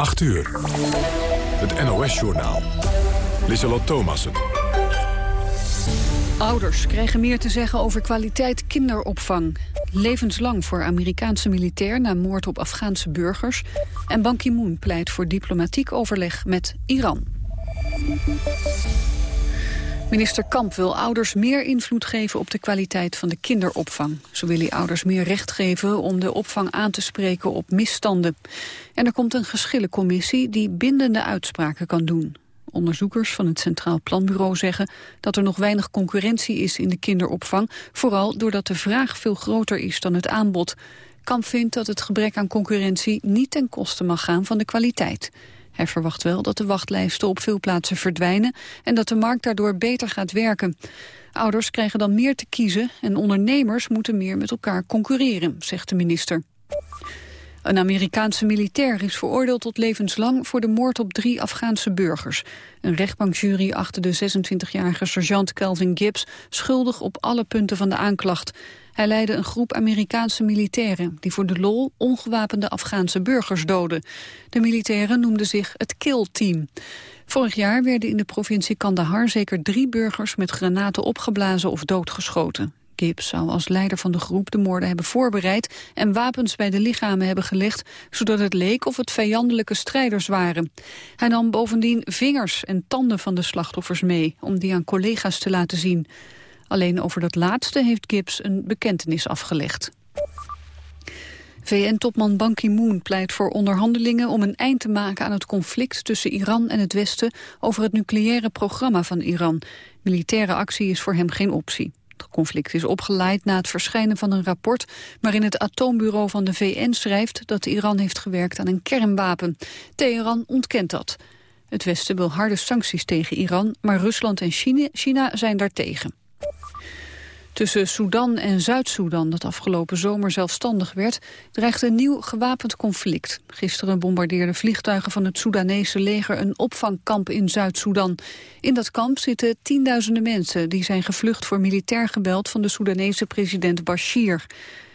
8 uur. Het NOS-journaal. Lieselot Thomassen. Ouders krijgen meer te zeggen over kwaliteit kinderopvang. Levenslang voor Amerikaanse militair na moord op Afghaanse burgers. En Ban Ki-moon pleit voor diplomatiek overleg met Iran. Minister Kamp wil ouders meer invloed geven op de kwaliteit van de kinderopvang. Zo wil hij ouders meer recht geven om de opvang aan te spreken op misstanden. En er komt een geschillencommissie die bindende uitspraken kan doen. Onderzoekers van het Centraal Planbureau zeggen dat er nog weinig concurrentie is in de kinderopvang, vooral doordat de vraag veel groter is dan het aanbod. Kamp vindt dat het gebrek aan concurrentie niet ten koste mag gaan van de kwaliteit. Hij verwacht wel dat de wachtlijsten op veel plaatsen verdwijnen en dat de markt daardoor beter gaat werken. Ouders krijgen dan meer te kiezen en ondernemers moeten meer met elkaar concurreren, zegt de minister. Een Amerikaanse militair is veroordeeld tot levenslang voor de moord op drie Afghaanse burgers. Een rechtbankjury achtte de 26-jarige sergeant Calvin Gibbs schuldig op alle punten van de aanklacht. Hij leidde een groep Amerikaanse militairen die voor de lol ongewapende Afghaanse burgers doden. De militairen noemden zich het Kill Team. Vorig jaar werden in de provincie Kandahar zeker drie burgers met granaten opgeblazen of doodgeschoten. Gibbs zou als leider van de groep de moorden hebben voorbereid en wapens bij de lichamen hebben gelegd, zodat het leek of het vijandelijke strijders waren. Hij nam bovendien vingers en tanden van de slachtoffers mee, om die aan collega's te laten zien. Alleen over dat laatste heeft Gibbs een bekentenis afgelegd. VN-topman Ban Ki-moon pleit voor onderhandelingen om een eind te maken aan het conflict tussen Iran en het Westen over het nucleaire programma van Iran. Militaire actie is voor hem geen optie. Het conflict is opgeleid na het verschijnen van een rapport waarin het atoombureau van de VN schrijft dat Iran heeft gewerkt aan een kernwapen. Teheran ontkent dat. Het Westen wil harde sancties tegen Iran, maar Rusland en China, China zijn daartegen. Tussen Sudan en Zuid-Soedan, dat afgelopen zomer zelfstandig werd, dreigt een nieuw gewapend conflict. Gisteren bombardeerden vliegtuigen van het Soedanese leger een opvangkamp in Zuid-Soedan. In dat kamp zitten tienduizenden mensen die zijn gevlucht voor militair geweld van de Soedanese president Bashir.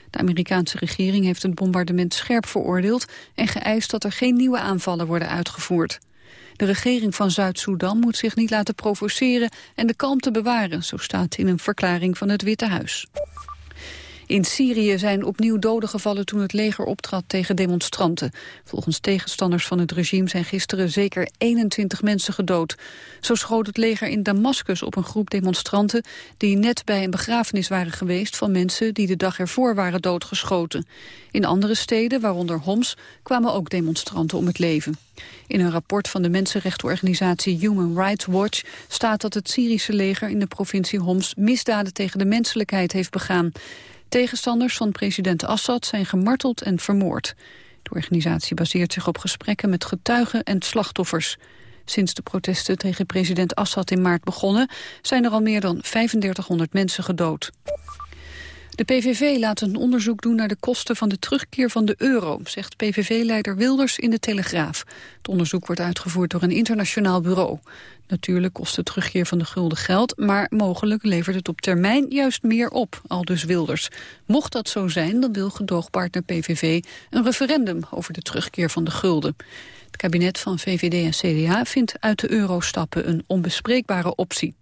De Amerikaanse regering heeft het bombardement scherp veroordeeld en geëist dat er geen nieuwe aanvallen worden uitgevoerd. De regering van Zuid-Soedan moet zich niet laten provoceren en de kalmte bewaren, zo staat in een verklaring van het Witte Huis. In Syrië zijn opnieuw doden gevallen toen het leger optrad tegen demonstranten. Volgens tegenstanders van het regime zijn gisteren zeker 21 mensen gedood. Zo schoot het leger in Damascus op een groep demonstranten... die net bij een begrafenis waren geweest van mensen die de dag ervoor waren doodgeschoten. In andere steden, waaronder Homs, kwamen ook demonstranten om het leven. In een rapport van de mensenrechtenorganisatie Human Rights Watch staat dat het Syrische leger in de provincie Homs misdaden tegen de menselijkheid heeft begaan. Tegenstanders van president Assad zijn gemarteld en vermoord. De organisatie baseert zich op gesprekken met getuigen en slachtoffers. Sinds de protesten tegen president Assad in maart begonnen... zijn er al meer dan 3500 mensen gedood. De PVV laat een onderzoek doen naar de kosten van de terugkeer van de euro, zegt PVV-leider Wilders in de Telegraaf. Het onderzoek wordt uitgevoerd door een internationaal bureau. Natuurlijk kost de terugkeer van de gulden geld, maar mogelijk levert het op termijn juist meer op, al dus Wilders. Mocht dat zo zijn, dan wil gedoogpartner PVV een referendum over de terugkeer van de gulden. Het kabinet van VVD en CDA vindt uit de euro stappen een onbespreekbare optie.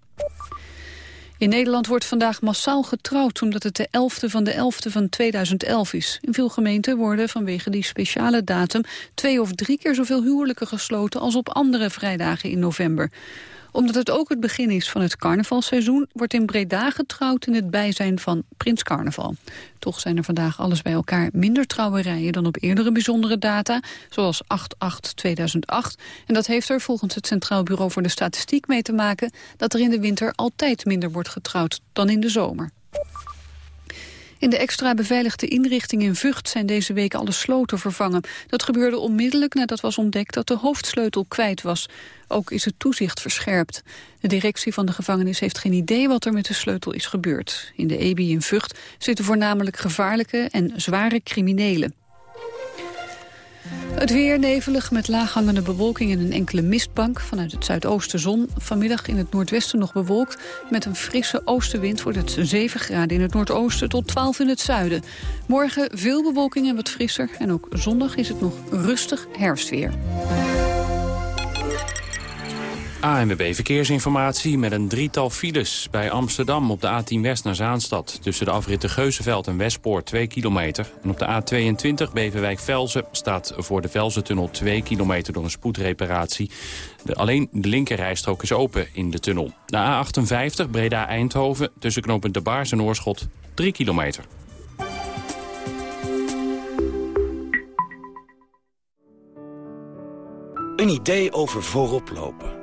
In Nederland wordt vandaag massaal getrouwd omdat het de 11e van de 11e van 2011 is. In veel gemeenten worden vanwege die speciale datum twee of drie keer zoveel huwelijken gesloten als op andere vrijdagen in november omdat het ook het begin is van het carnavalseizoen... wordt in Breda getrouwd in het bijzijn van Prins Carnaval. Toch zijn er vandaag alles bij elkaar minder trouwerijen... dan op eerdere bijzondere data, zoals 8-8-2008. En dat heeft er volgens het Centraal Bureau voor de Statistiek mee te maken... dat er in de winter altijd minder wordt getrouwd dan in de zomer. In de extra beveiligde inrichting in Vught zijn deze week alle sloten vervangen. Dat gebeurde onmiddellijk nadat was ontdekt dat de hoofdsleutel kwijt was. Ook is het toezicht verscherpt. De directie van de gevangenis heeft geen idee wat er met de sleutel is gebeurd. In de EBI in Vught zitten voornamelijk gevaarlijke en zware criminelen. Het weer nevelig met laaghangende bewolking en een enkele mistbank. Vanuit het zuidoosten zon. Vanmiddag in het noordwesten nog bewolkt. Met een frisse oostenwind wordt het 7 graden in het noordoosten tot 12 in het zuiden. Morgen veel bewolking en wat frisser. En ook zondag is het nog rustig herfstweer. ANWB Verkeersinformatie met een drietal files bij Amsterdam op de A10 West naar Zaanstad. Tussen de afritten Geuzenveld en Westpoort 2 kilometer. En op de A22 Beverwijk-Velzen staat voor de Velzentunnel 2 kilometer door een spoedreparatie. De, alleen de linkerrijstrook is open in de tunnel. De A58 Breda-Eindhoven tussen knooppunt De Baars en Oorschot 3 kilometer. Een idee over voorop lopen.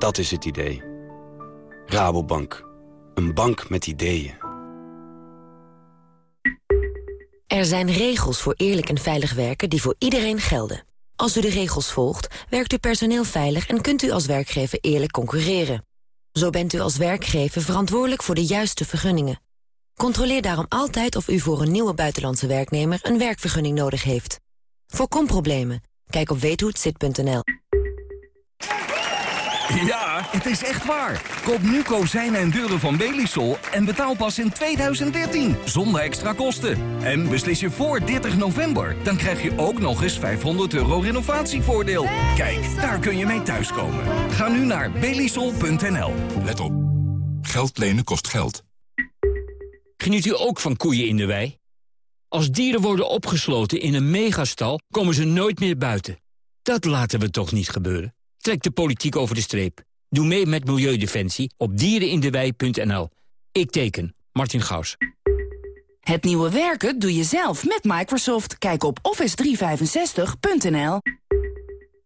Dat is het idee. Rabobank. Een bank met ideeën. Er zijn regels voor eerlijk en veilig werken die voor iedereen gelden. Als u de regels volgt, werkt uw personeel veilig... en kunt u als werkgever eerlijk concurreren. Zo bent u als werkgever verantwoordelijk voor de juiste vergunningen. Controleer daarom altijd of u voor een nieuwe buitenlandse werknemer... een werkvergunning nodig heeft. Voorkom problemen. Kijk op weethohetzit.nl. Ja, het is echt waar. Koop nu kozijnen en deuren van Belisol en betaal pas in 2013. Zonder extra kosten. En beslis je voor 30 november. Dan krijg je ook nog eens 500 euro renovatievoordeel. Kijk, daar kun je mee thuiskomen. Ga nu naar belisol.nl. Let op. Geld lenen kost geld. Geniet u ook van koeien in de wei? Als dieren worden opgesloten in een megastal, komen ze nooit meer buiten. Dat laten we toch niet gebeuren? Trek de politiek over de streep. Doe mee met Milieudefensie op dierenindewei.nl. Ik teken. Martin Gaus. Het nieuwe werken doe je zelf met Microsoft. Kijk op office365.nl.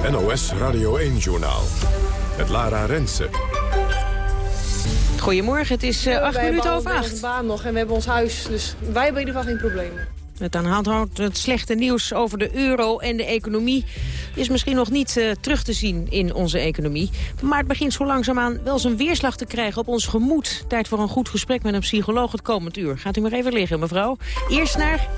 Het NOS Radio 1-journaal. Met Lara Rensen. Goedemorgen, het is uh, acht minuten over acht. We baan nog en we hebben ons huis, dus wij hebben in ieder geval geen problemen. Het aanhoudt het slechte nieuws over de euro en de economie... is misschien nog niet uh, terug te zien in onze economie. Maar het begint zo langzaamaan wel zijn weerslag te krijgen op ons gemoed. Tijd voor een goed gesprek met een psycholoog het komend uur. Gaat u maar even liggen, mevrouw. Eerst naar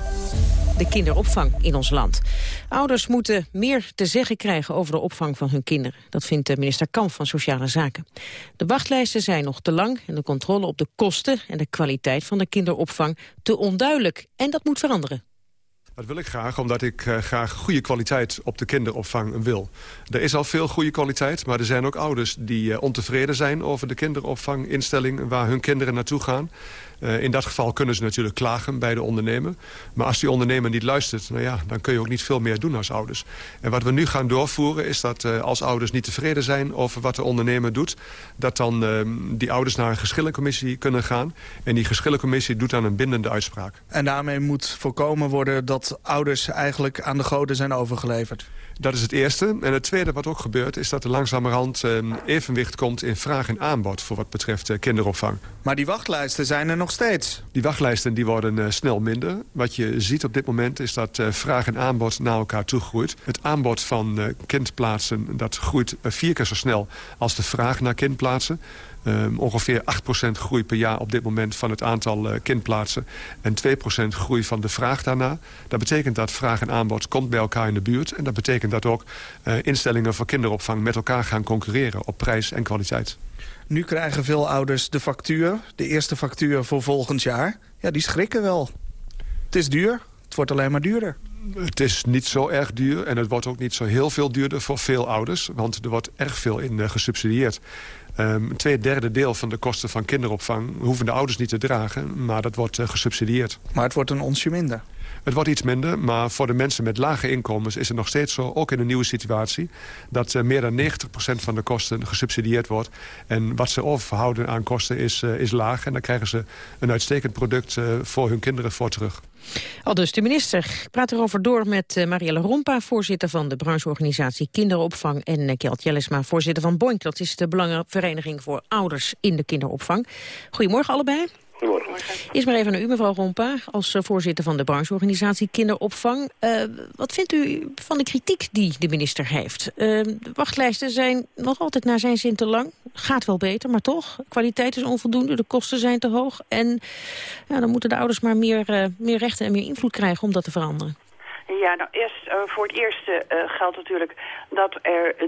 de kinderopvang in ons land. Ouders moeten meer te zeggen krijgen over de opvang van hun kinderen. Dat vindt minister Kamp van Sociale Zaken. De wachtlijsten zijn nog te lang en de controle op de kosten en de kwaliteit van de kinderopvang te onduidelijk. En dat moet veranderen. Dat wil ik graag, omdat ik uh, graag goede kwaliteit op de kinderopvang wil. Er is al veel goede kwaliteit, maar er zijn ook ouders die uh, ontevreden zijn... over de kinderopvanginstelling waar hun kinderen naartoe gaan. Uh, in dat geval kunnen ze natuurlijk klagen bij de ondernemer. Maar als die ondernemer niet luistert, nou ja, dan kun je ook niet veel meer doen als ouders. En wat we nu gaan doorvoeren is dat uh, als ouders niet tevreden zijn over wat de ondernemer doet... dat dan uh, die ouders naar een geschillencommissie kunnen gaan. En die geschillencommissie doet dan een bindende uitspraak. En daarmee moet voorkomen worden dat ouders eigenlijk aan de goden zijn overgeleverd. Dat is het eerste. En het tweede wat ook gebeurt is dat er langzamerhand uh, evenwicht komt in vraag en aanbod voor wat betreft uh, kinderopvang. Maar die wachtlijsten zijn er nog steeds. Die wachtlijsten die worden uh, snel minder. Wat je ziet op dit moment is dat vraag en aanbod naar elkaar toe groeit. Het aanbod van kindplaatsen dat groeit vier keer zo snel als de vraag naar kindplaatsen. Um, ongeveer 8% groei per jaar op dit moment van het aantal uh, kindplaatsen. En 2% groei van de vraag daarna. Dat betekent dat vraag en aanbod komt bij elkaar in de buurt. En dat betekent dat ook uh, instellingen voor kinderopvang met elkaar gaan concurreren op prijs en kwaliteit. Nu krijgen veel ouders de factuur, de eerste factuur voor volgend jaar. Ja, die schrikken wel. Het is duur, het wordt alleen maar duurder. Het is niet zo erg duur en het wordt ook niet zo heel veel duurder voor veel ouders. Want er wordt erg veel in uh, gesubsidieerd. Um, twee derde deel van de kosten van kinderopvang hoeven de ouders niet te dragen. Maar dat wordt uh, gesubsidieerd. Maar het wordt een onsje minder. Het wordt iets minder, maar voor de mensen met lage inkomens is het nog steeds zo, ook in een nieuwe situatie, dat uh, meer dan 90% van de kosten gesubsidieerd wordt. En wat ze overhouden aan kosten is, uh, is laag. En dan krijgen ze een uitstekend product uh, voor hun kinderen voor terug. Al dus de minister. Ik praat erover door met Marielle Rompa, voorzitter van de brancheorganisatie Kinderopvang. En Kjeld Jellesma, voorzitter van Boink. Dat is de Belangenvereniging voor Ouders in de Kinderopvang. Goedemorgen allebei. Goedemorgen. Eerst maar even naar u, mevrouw Rompa, als uh, voorzitter van de brancheorganisatie Kinderopvang. Uh, wat vindt u van de kritiek die de minister heeft? Uh, de wachtlijsten zijn nog altijd naar zijn zin te lang. Gaat wel beter, maar toch. Kwaliteit is onvoldoende, de kosten zijn te hoog. En ja, dan moeten de ouders maar meer, meer rechten en meer invloed krijgen om dat te veranderen. Ja, nou eerst, uh, voor het eerste uh, geldt natuurlijk dat er, uh,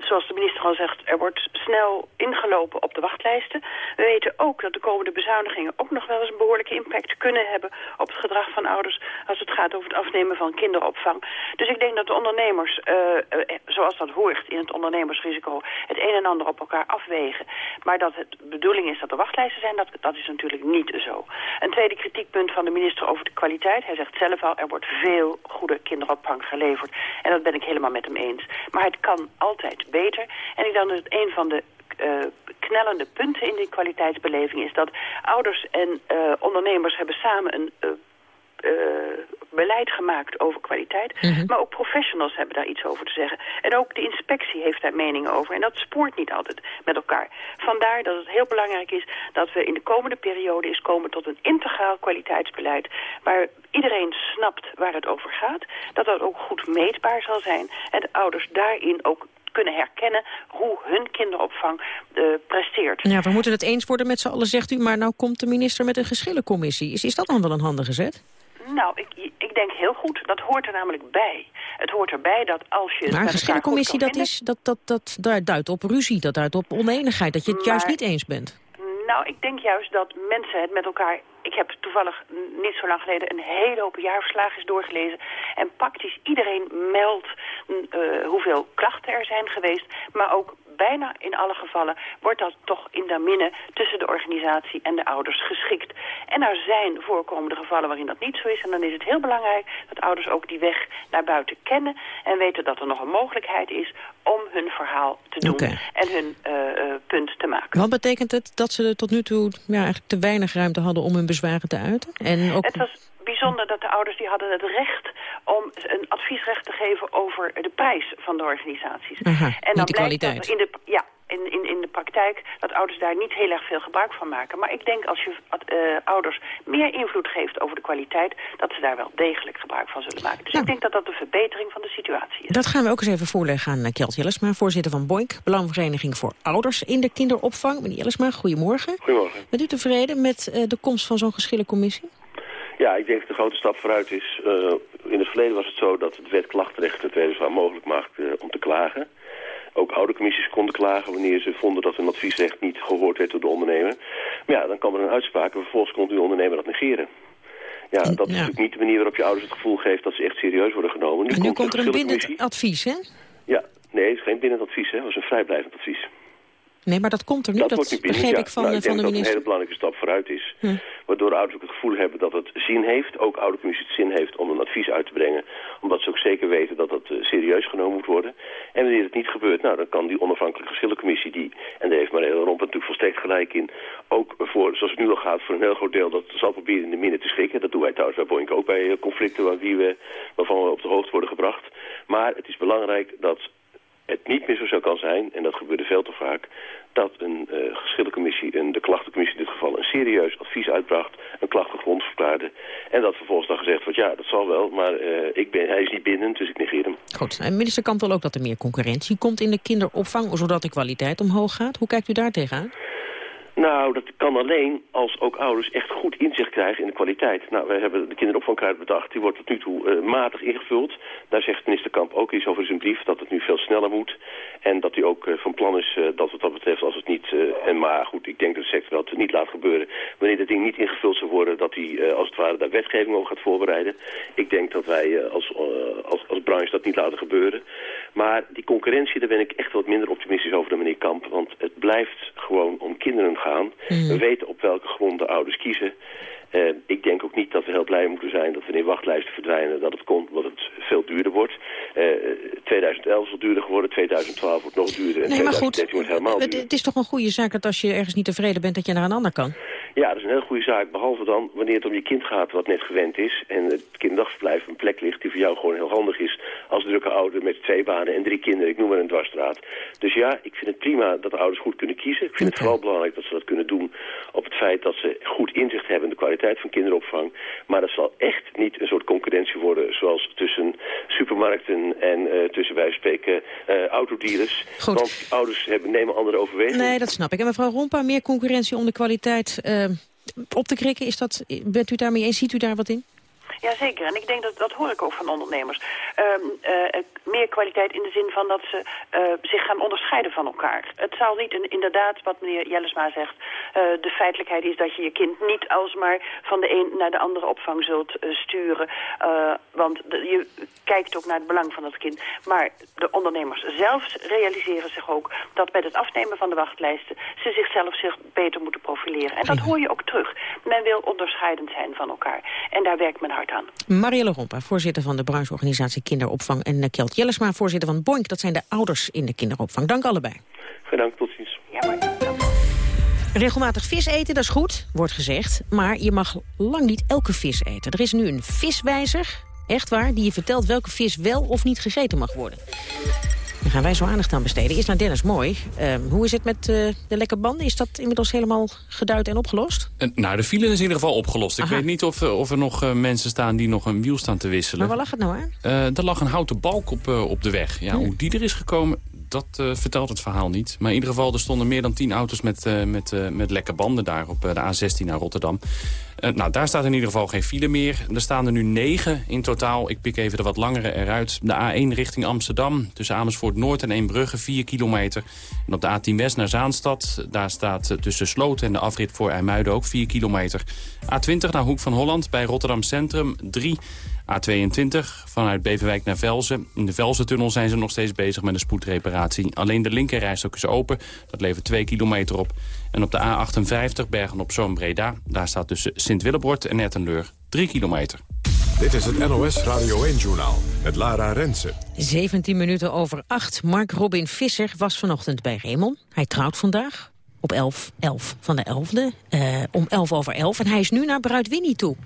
zoals de minister al zegt, er wordt snel ingelopen op de wachtlijsten. We weten ook dat de komende bezuinigingen ook nog wel eens een behoorlijke impact kunnen hebben op het gedrag van ouders als het gaat over het afnemen van kinderopvang. Dus ik denk dat de ondernemers, zoals dat hoort in het ondernemersrisico, het een en ander op elkaar afwegen. Maar dat het bedoeling is dat er wachtlijsten zijn, dat, dat is natuurlijk niet zo. Een tweede kritiekpunt van de minister over de kwaliteit. Hij zegt zelf al, er wordt veel goede kinderopvang geleverd. En dat ben ik helemaal met hem eens. Maar het kan altijd beter. En ik denk dat het een van de uh, knellende punten in die kwaliteitsbeleving is dat ouders en uh, ondernemers hebben samen een uh, beleid gemaakt over kwaliteit. Mm -hmm. Maar ook professionals hebben daar iets over te zeggen. En ook de inspectie heeft daar meningen over. En dat spoort niet altijd met elkaar. Vandaar dat het heel belangrijk is dat we in de komende periode eens komen tot een integraal kwaliteitsbeleid. Waar iedereen snapt waar het over gaat. Dat dat ook goed meetbaar zal zijn. En de ouders daarin ook kunnen herkennen hoe hun kinderopvang uh, presteert. Ja, we moeten het eens worden met z'n allen, zegt u. Maar nou komt de minister met een geschillencommissie. Is, is dat dan wel een handige zet? Nou, ik, ik denk heel goed. Dat hoort er namelijk bij. Het hoort erbij dat als je... Maar een geschillencommissie, dat, is, dat, dat, dat, dat duidt op ruzie, dat duidt op oneenigheid. Dat je het maar, juist niet eens bent. Nou, ik denk juist dat mensen het met elkaar... Ik heb toevallig niet zo lang geleden een hele hoop jaarverslagen doorgelezen. En praktisch iedereen meldt uh, hoeveel klachten er zijn geweest. Maar ook bijna in alle gevallen wordt dat toch in de minne tussen de organisatie en de ouders geschikt. En er zijn voorkomende gevallen waarin dat niet zo is. En dan is het heel belangrijk dat ouders ook die weg naar buiten kennen en weten dat er nog een mogelijkheid is om hun verhaal te doen okay. en hun uh, uh, punt te maken. Wat betekent het dat ze tot nu toe ja, eigenlijk te weinig ruimte hadden om hun bezwaren te uiten? En ook... Het was bijzonder dat de ouders die hadden het recht om een adviesrecht te geven over de prijs van de organisaties. Aha, en dan de kwaliteit. in de, ja, in, in, in de praktijk dat ouders daar niet heel erg veel gebruik van maken. Maar ik denk als je uh, ouders meer invloed geeft over de kwaliteit... dat ze daar wel degelijk gebruik van zullen maken. Dus ja. ik denk dat dat een verbetering van de situatie is. Dat gaan we ook eens even voorleggen aan Kjeld Jellesma... voorzitter van Boink, Belangvereniging voor Ouders in de Kinderopvang. Meneer Jellesma, goedemorgen. Goedemorgen. Bent u tevreden met uh, de komst van zo'n geschillencommissie? Ja, ik denk dat de grote stap vooruit is. Uh, in het verleden was het zo dat het wet klachtenrecht het weliswaar mogelijk maakte uh, om te klagen. Ook oude commissies konden klagen wanneer ze vonden dat hun adviesrecht niet gehoord werd door de ondernemer. Maar ja, dan kwam er een uitspraak en vervolgens kon de ondernemer dat negeren. Ja, dat is ja. natuurlijk niet de manier waarop je ouders het gevoel geeft dat ze echt serieus worden genomen. Nu, en nu komt, komt er een bindend advies, hè? Ja, nee, het is geen bindend advies, hè. Het was een vrijblijvend advies. Nee, maar dat komt er nu, dat, dat wordt nu binnen, begreep ja. ik van, nou, ik van de denk minister. dat een hele belangrijke stap vooruit is. Hm. Waardoor ouders ook het gevoel hebben dat het zin heeft, ook oude commissie het zin heeft om een advies uit te brengen. Omdat ze ook zeker weten dat dat uh, serieus genomen moet worden. En wanneer het niet gebeurt, nou dan kan die onafhankelijke geschillencommissie die, en daar heeft Marielle Romp natuurlijk volstrekt gelijk in, ook voor, zoals het nu al gaat, voor een heel groot deel dat zal proberen in de minne te schikken. Dat doen wij trouwens bij Boink ook bij uh, conflicten waar we, waarvan we op de hoogte worden gebracht. Maar het is belangrijk dat het niet meer zo zou kan zijn, en dat gebeurde veel te vaak, dat een uh, geschillencommissie, en de klachtencommissie in dit geval, een serieus advies uitbracht, een klacht gegrond verklaarde, en dat vervolgens dan gezegd wordt, ja, dat zal wel, maar uh, ik ben, hij is niet bindend, dus ik negeer hem. Goed, en minister Kamp wil ook dat er meer concurrentie komt in de kinderopvang, zodat de kwaliteit omhoog gaat. Hoe kijkt u daar tegenaan? Nou, dat kan alleen als ook ouders echt goed inzicht krijgen in de kwaliteit. Nou, we hebben de kinderopvangkaart bedacht. Die wordt tot nu toe uh, matig ingevuld. Daar zegt minister Kamp ook iets over zijn brief... dat het nu veel sneller moet. En dat hij ook uh, van plan is uh, dat wat dat betreft, als het niet... en maar goed, ik denk dat de sector dat niet laat gebeuren. Wanneer dat ding niet ingevuld zou worden... dat hij als het ware daar wetgeving over gaat voorbereiden. Ik denk dat wij als, als, als branche dat niet laten gebeuren. Maar die concurrentie, daar ben ik echt wat minder optimistisch over dan meneer Kamp. Want het blijft gewoon om kinderen gaan. We weten op welke grond de ouders kiezen. Uh, ik denk ook niet dat we heel blij moeten zijn dat wanneer wachtlijsten verdwijnen... dat het komt omdat het veel duurder wordt. Uh, 2011 is al duurder geworden, 2012 wordt nog duurder... en nee, maar goed, wordt helemaal het, het is toch een goede zaak dat als je ergens niet tevreden bent... dat je naar een ander kan? Ja, dat is een heel goede zaak. Behalve dan wanneer het om je kind gaat wat net gewend is... en het kinderdagverblijf een plek ligt die voor jou gewoon heel handig is... als drukke ouder met twee banen en drie kinderen. Ik noem maar een dwarsstraat. Dus ja, ik vind het prima dat de ouders goed kunnen kiezen. Ik vind het vooral belangrijk dat ze dat kunnen doen... op het feit dat ze goed inzicht hebben in de kwaliteit van kinderopvang. Maar dat zal echt niet een soort concurrentie worden... zoals tussen supermarkten en uh, tussen wij spreken uh, autodealers. Goed. Want ouders hebben, nemen andere overwegingen. Nee, dat snap ik. En mevrouw Rompa, meer concurrentie om de kwaliteit... Uh, op te krikken, is dat, bent u daarmee eens? Ziet u daar wat in? Jazeker, en ik denk dat dat hoor ik ook van ondernemers. Um, uh, meer kwaliteit in de zin van dat ze uh, zich gaan onderscheiden van elkaar. Het zal niet in, inderdaad, wat meneer Jellesma zegt, uh, de feitelijkheid is dat je je kind niet alsmaar van de een naar de andere opvang zult sturen. want de, je kijkt ook naar het belang van dat kind. Maar de ondernemers zelf realiseren zich ook dat met het afnemen van de wachtlijsten ze zichzelf zich beter moeten profileren. En dat hoor je ook terug. Men wil onderscheidend zijn van elkaar. En daar werkt men hard aan. Marielle Rompa, voorzitter van de brancheorganisatie Kinderopvang... en eh, Kjeld Jellesma, voorzitter van Boink. Dat zijn de ouders in de kinderopvang. Dank allebei. Bedankt, tot ziens. Ja, maar... Regelmatig vis eten, dat is goed, wordt gezegd. Maar je mag lang niet elke vis eten. Er is nu een viswijzer, echt waar, die je vertelt welke vis wel of niet gegeten mag worden. Daar gaan wij zo aandacht aan besteden. Eerst naar Dennis Mooi. Uh, hoe is het met uh, de lekke banden? Is dat inmiddels helemaal geduid en opgelost? Uh, nou, de file is in ieder geval opgelost. Aha. Ik weet niet of, eh, of er nog mensen staan die nog een wiel staan te wisselen. Maar waar lag het nou aan? er lag een houten balk op, op de weg. Ja, Hoe die er is gekomen, dat uh, vertelt het verhaal niet. Maar in ieder geval, er stonden meer dan tien auto's met, uh, met, uh, met lekke banden daar op de A16 naar Rotterdam. Nou, daar staat in ieder geval geen file meer. Er staan er nu negen in totaal. Ik pik even de wat langere eruit. De A1 richting Amsterdam, tussen Amersfoort Noord en Eembrugge, 4 kilometer. En op de A10 West naar Zaanstad, daar staat tussen Sloten en de afrit voor IJmuiden ook 4 kilometer. A20 naar Hoek van Holland, bij Rotterdam Centrum, 3 A22 vanuit Beverwijk naar Velzen. In de Velzen-tunnel zijn ze nog steeds bezig met een spoedreparatie. Alleen de linkerrijstok is open. Dat levert 2 kilometer op. En op de A58 Bergen op Zoom Breda. Daar staat tussen Sint-Willebord en Ettenleur 3 kilometer. Dit is het NOS Radio 1-journaal met Lara Rensen. 17 minuten over 8. Mark Robin Visser was vanochtend bij Raymond. Hij trouwt vandaag op 11, 11 van de 11e. Uh, om 11 over 11. En hij is nu naar Bruid Winnie toe.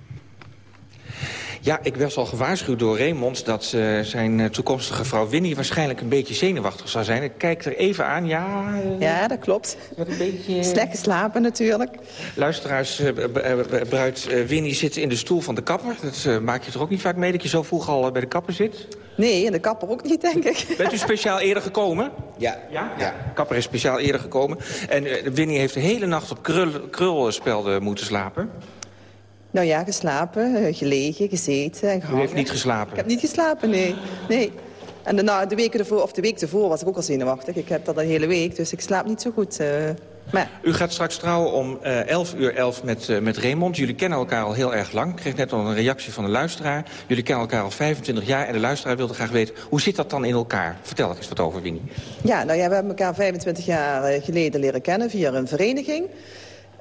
Ja, ik werd al gewaarschuwd door Raymond dat uh, zijn uh, toekomstige vrouw Winnie waarschijnlijk een beetje zenuwachtig zou zijn. Ik kijk er even aan, ja... Uh, ja, dat klopt. Een beetje... Slecht geslapen natuurlijk. Luisteraars, bruid Winnie zit in de stoel van de kapper. Dat maak je toch ook niet vaak mee dat je zo vroeg al bij de kapper zit? Nee, en de kapper ook niet, denk ik. Bent u speciaal eerder gekomen? Ja. Ja? ja. kapper is speciaal eerder gekomen. En Winnie heeft de hele nacht op krul, krulspelden moeten slapen. Nou ja, geslapen, eh, gelegen, gezeten en gehangen. U heeft niet geslapen? Ik heb niet geslapen, nee. nee. En de, nou, de, weken ervoor, of de week ervoor was ik ook al zenuwachtig. Ik heb dat een hele week, dus ik slaap niet zo goed. Uh, maar... U gaat straks trouwen om uh, 11 uur 11 met, uh, met Raymond. Jullie kennen elkaar al heel erg lang. Ik kreeg net al een reactie van de luisteraar. Jullie kennen elkaar al 25 jaar en de luisteraar wilde graag weten... hoe zit dat dan in elkaar? Vertel eens wat over, Winnie. Ja, nou ja, we hebben elkaar 25 jaar geleden leren kennen via een vereniging.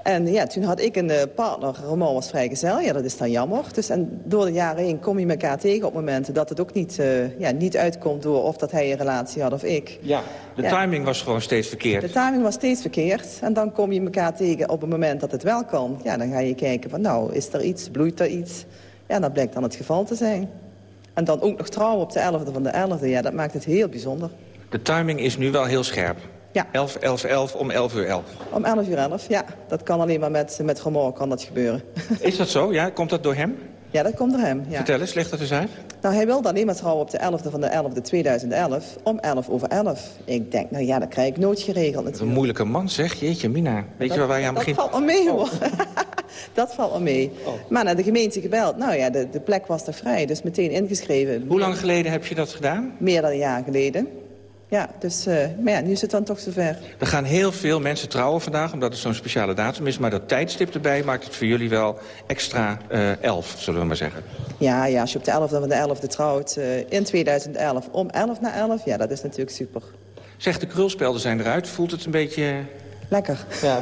En ja, toen had ik een uh, partner, Roman was vrijgezel. Ja, dat is dan jammer. Dus, en door de jaren heen kom je elkaar tegen op momenten dat het ook niet, uh, ja, niet uitkomt door of dat hij een relatie had of ik. Ja, de ja. timing was gewoon steeds verkeerd. De timing was steeds verkeerd. En dan kom je elkaar tegen op het moment dat het wel kan. Ja, dan ga je kijken van nou, is er iets, bloeit er iets? Ja, dat blijkt dan het geval te zijn. En dan ook nog trouwen op de 11e van de 11e. Ja, dat maakt het heel bijzonder. De timing is nu wel heel scherp. Ja. 11, 11, 11 om 11 uur 11. Om 11 uur 11, ja. Dat kan alleen maar met, met Romor kan dat gebeuren. Is dat zo? Ja, komt dat door hem? Ja, dat komt door hem, ja. Vertel eens, leg dat eens uit. Nou, hij wilde alleen maar trouwen op de 11e van de 11e 2011 om 11 over 11. Ik denk, nou ja, dat krijg ik nooit geregeld natuurlijk. Een moeilijke man zeg, jeetje mina. Weet je waar je aan begint? Dat valt wel mee hoor. dat valt wel mee. Maar naar de gemeente gebeld. Nou ja, de, de plek was er vrij, dus meteen ingeschreven. Hoe lang geleden heb je dat gedaan? Meer dan een jaar geleden. Ja, dus, uh, maar ja, nu is het dan toch zover. Er gaan heel veel mensen trouwen vandaag, omdat het zo'n speciale datum is. Maar dat tijdstip erbij maakt het voor jullie wel extra uh, elf, zullen we maar zeggen. Ja, ja als je op de 11e van de 11e trouwt uh, in 2011 om 11 na 11, ja, dat is natuurlijk super. Zeg, de krulspelden zijn eruit. Voelt het een beetje Lekker. Ja,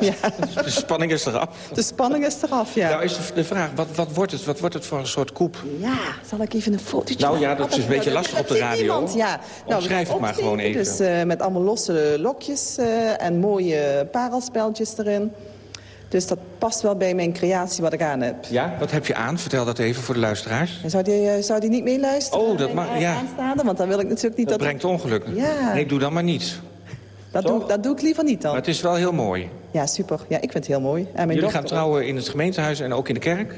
De spanning is eraf. De spanning is eraf, ja. Nou is de vraag, wat, wat, wordt het? Wat wordt het voor een soort koep? Ja, zal ik even een fotootje Nou ja, dat is een beetje lastig op de radio. Niemand, ja. Nou, Omschrijf het maar gewoon even. Dus uh, met allemaal losse lokjes uh, en mooie parelspeltjes erin. Dus dat past wel bij mijn creatie wat ik aan heb. Ja, wat heb je aan? Vertel dat even voor de luisteraars. En zou die, uh, zou die niet meeluisteren? Oh, dat mag, ja. Aanstaande? Want dan wil ik natuurlijk niet dat... Dat brengt ongelukken. Ja. Nee, doe dan maar niets. Dat doe, dat doe ik liever niet dan. Maar het is wel heel mooi. Ja, super. Ja, ik vind het heel mooi. En mijn Jullie dochter... gaan trouwen in het gemeentehuis en ook in de kerk?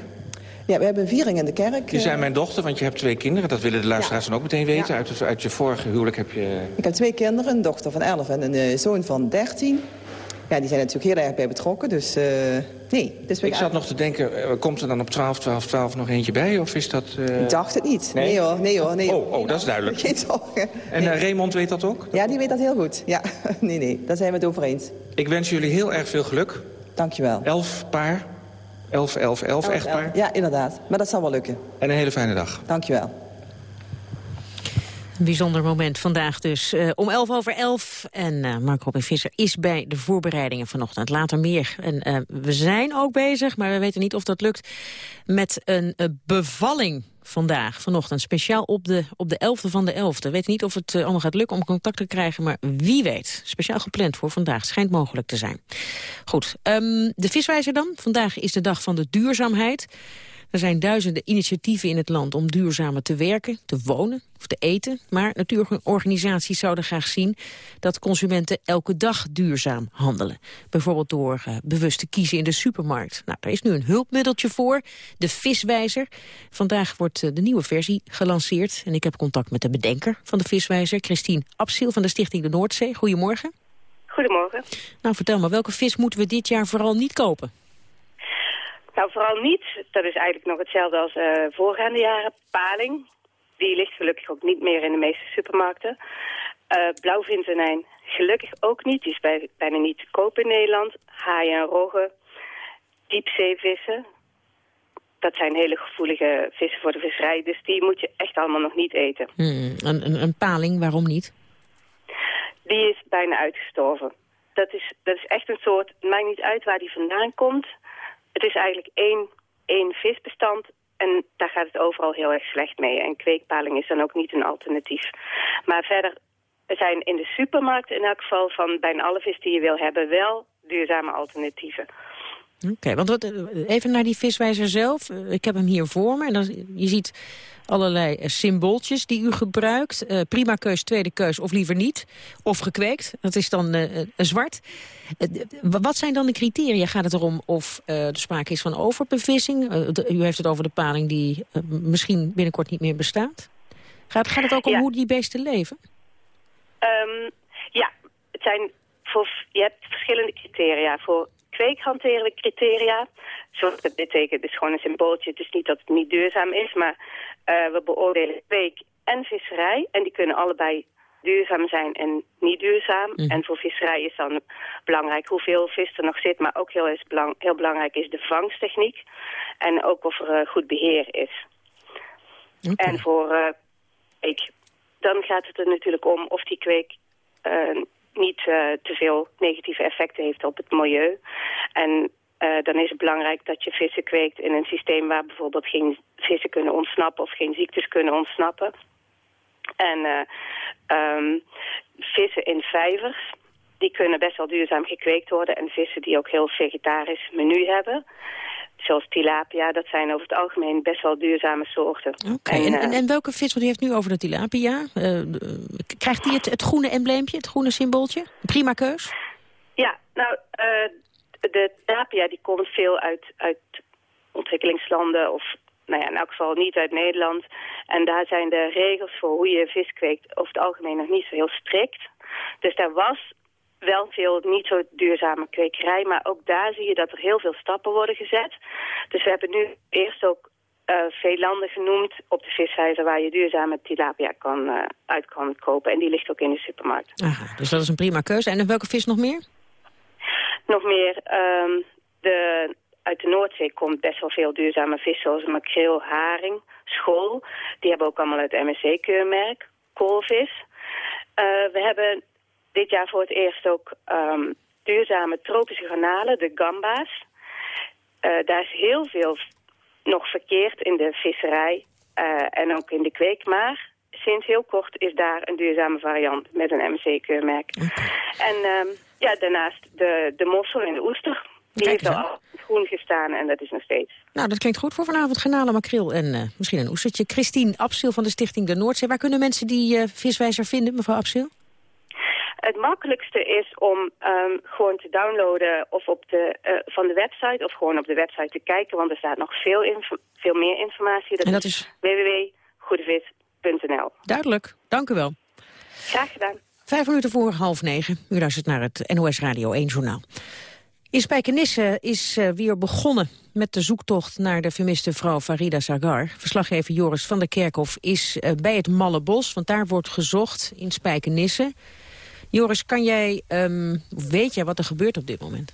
Ja, we hebben een viering in de kerk. Je zijn mijn dochter, want je hebt twee kinderen. Dat willen de luisteraars ja. dan ook meteen weten. Ja. Uit, uit, je vorige huwelijk heb je... Ik heb twee kinderen, een dochter van 11 en een uh, zoon van 13. Ja, die zijn natuurlijk heel erg bij betrokken, dus uh, nee. Dus ik zat nog te denken, uh, komt er dan op 12, 12, 12 nog eentje bij? Of is dat... Uh... Ik dacht het niet. Nee, nee hoor, nee hoor. Nee, oh, oh, dat is duidelijk. Geen zorgen. En nee. Raymond weet dat ook? Ja, die weet dat heel goed. Ja, nee, nee, daar zijn we het over eens. Ik wens jullie heel erg veel geluk. Dankjewel. Elf paar. Elf, elf, elf, echtpaar. Ja, inderdaad. Maar dat zal wel lukken. En een hele fijne dag. Dankjewel. Een bijzonder moment vandaag dus. Uh, om 11 over 11. En uh, Mark Robin Visser is bij de voorbereidingen vanochtend. Later meer. En uh, we zijn ook bezig, maar we weten niet of dat lukt... met een bevalling vandaag, vanochtend. Speciaal op de, op de 11e van de 11e. We weten niet of het allemaal gaat lukken om contact te krijgen... maar wie weet. Speciaal gepland voor vandaag. Schijnt mogelijk te zijn. Goed, um, de viswijzer dan. Vandaag is de dag van de duurzaamheid. Er zijn duizenden initiatieven in het land om duurzamer te werken, te wonen of te eten. Maar natuurorganisaties zouden graag zien dat consumenten elke dag duurzaam handelen. Bijvoorbeeld door uh, bewust te kiezen in de supermarkt. Nou, daar is nu een hulpmiddeltje voor, de viswijzer. Vandaag wordt uh, de nieuwe versie gelanceerd. En ik heb contact met de bedenker van de viswijzer, Christine Absiel van de Stichting de Noordzee. Goedemorgen. Goedemorgen. Nou, vertel maar, welke vis moeten we dit jaar vooral niet kopen? Nou, vooral niet. Dat is eigenlijk nog hetzelfde als uh, voorgaande jaren. Paling. Die ligt gelukkig ook niet meer in de meeste supermarkten. Uh, Blauwvintonijn gelukkig ook niet. Die is bij, bijna niet te kopen in Nederland. Haaien en roggen. Diepzeevissen. Dat zijn hele gevoelige vissen voor de visserij. Dus die moet je echt allemaal nog niet eten. Hmm, een, een, een paling, waarom niet? Die is bijna uitgestorven. Dat is, dat is echt een soort... Het maakt niet uit waar die vandaan komt... Het is eigenlijk één, één visbestand en daar gaat het overal heel erg slecht mee. En kweekpaling is dan ook niet een alternatief. Maar verder zijn in de supermarkt in elk geval van bijna alle vis die je wil hebben wel duurzame alternatieven. Oké, want wat, even naar die viswijzer zelf. Ik heb hem hier voor me. En dan, je ziet allerlei symbooltjes die u gebruikt. Uh, prima keus, tweede keus of liever niet. Of gekweekt, dat is dan uh, zwart. Wat zijn dan de criteria? Gaat het erom of er sprake is van overbevissing? U heeft het over de paling die misschien binnenkort niet meer bestaat. Gaat, gaat het ook om ja. hoe die beesten leven? Um, ja, het zijn voor, je hebt verschillende criteria. Voor kweekhanterende criteria. Zoals dat betekent, het is gewoon een symbooltje. Het is niet dat het niet duurzaam is, maar uh, we beoordelen kweek en visserij. En die kunnen allebei duurzaam zijn en niet duurzaam. Mm. En voor visserij is dan belangrijk hoeveel vis er nog zit. Maar ook heel, is belang, heel belangrijk is de vangsttechniek. En ook of er uh, goed beheer is. Okay. En voor uh, kweek, dan gaat het er natuurlijk om of die kweek niet uh, te veel negatieve effecten heeft op het milieu. En uh, dan is het belangrijk dat je vissen kweekt in een systeem waar bijvoorbeeld geen vissen kunnen ontsnappen of geen ziektes kunnen ontsnappen. En uh, um, vissen in vijvers, die kunnen best wel duurzaam gekweekt worden. En vissen die ook heel vegetarisch menu hebben zoals tilapia, dat zijn over het algemeen best wel duurzame soorten. Oké, okay. en, en, en, welke vis, want u heeft nu over de tilapia, uh, krijgt die het, het groene embleempje, het groene symbooltje? Prima keus? Ja, nou, uh, de tilapia die komt veel uit, uit ontwikkelingslanden of nou ja, in elk geval niet uit Nederland. En daar zijn de regels voor hoe je vis kweekt over het algemeen nog niet zo heel strikt. Dus daar was wel veel niet zo duurzame kwekerij. Maar ook daar zie je dat er heel veel stappen worden gezet. Dus we hebben nu eerst ook uh, veel landen genoemd op de viswijzer waar je duurzame tilapia kan, uh, uit kan kopen. En die ligt ook in de supermarkt. Aha, dus dat is een prima keuze. En welke vis nog meer? Nog meer, um, de, uit de Noordzee komt best wel veel duurzame vis, zoals makreel, haring, school. Die hebben ook allemaal het MSC-keurmerk, koolvis. Uh, we hebben dit jaar voor het eerst ook um, duurzame tropische garnalen, de gamba's. daar is heel veel nog verkeerd in de visserij uh, en ook in de kweek. Maar sinds heel kort is daar een duurzame variant met een MSC-keurmerk. En um, ja, daarnaast de, de mossel en de oester. Die heeft al groen gestaan en dat is nog steeds. Nou, dat klinkt goed voor vanavond. Garnalen, makreel en uh, misschien een oestertje. Christine Absil van de Stichting De Noordzee. Waar kunnen mensen die viswijzer vinden, mevrouw Absil? Het makkelijkste is om um, gewoon te downloaden of op de, uh, van de website of gewoon op de website te kijken, want er staat nog veel, veel meer informatie. Dat en dat is, www.goedevis.nl. Duidelijk, dank u wel. Graag gedaan. Vijf minuten voor half negen. U luistert naar het NOS Radio 1 Journaal. In Spijkenisse is uh, weer begonnen met de zoektocht naar de vermiste vrouw Farida Sagar. Verslaggever Joris van der Kerkhof is uh, bij het Malle Bos, want daar wordt gezocht in Spijkenisse. Joris, kan jij, um, weet jij wat er gebeurt op dit moment?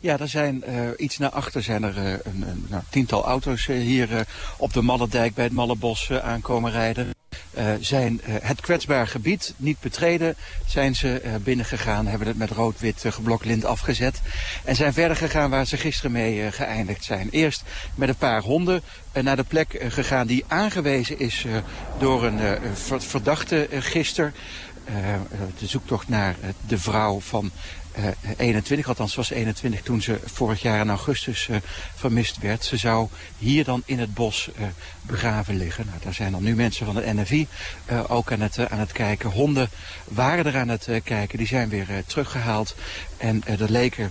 Ja, er zijn uh, iets naar achter zijn er uh, een, een nou, tiental auto's uh, hier op de Mallendijk bij het Mallebos aankomen rijden. Zijn het kwetsbaar gebied niet betreden, zijn ze binnengegaan, hebben het met rood-wit geblokt afgezet. En zijn verder gegaan waar ze gisteren mee geëindigd zijn. Eerst met een paar honden naar de plek gegaan die aangewezen is door een verdachte gisteren. Uh, de zoektocht naar de vrouw van 21, althans was 21 toen ze vorig jaar in augustus vermist werd. Ze zou hier dan in het bos begraven liggen. Nou, daar zijn dan nu mensen van het NFI ook aan het, aan het kijken. Honden waren er aan het kijken, die zijn weer teruggehaald. En er leken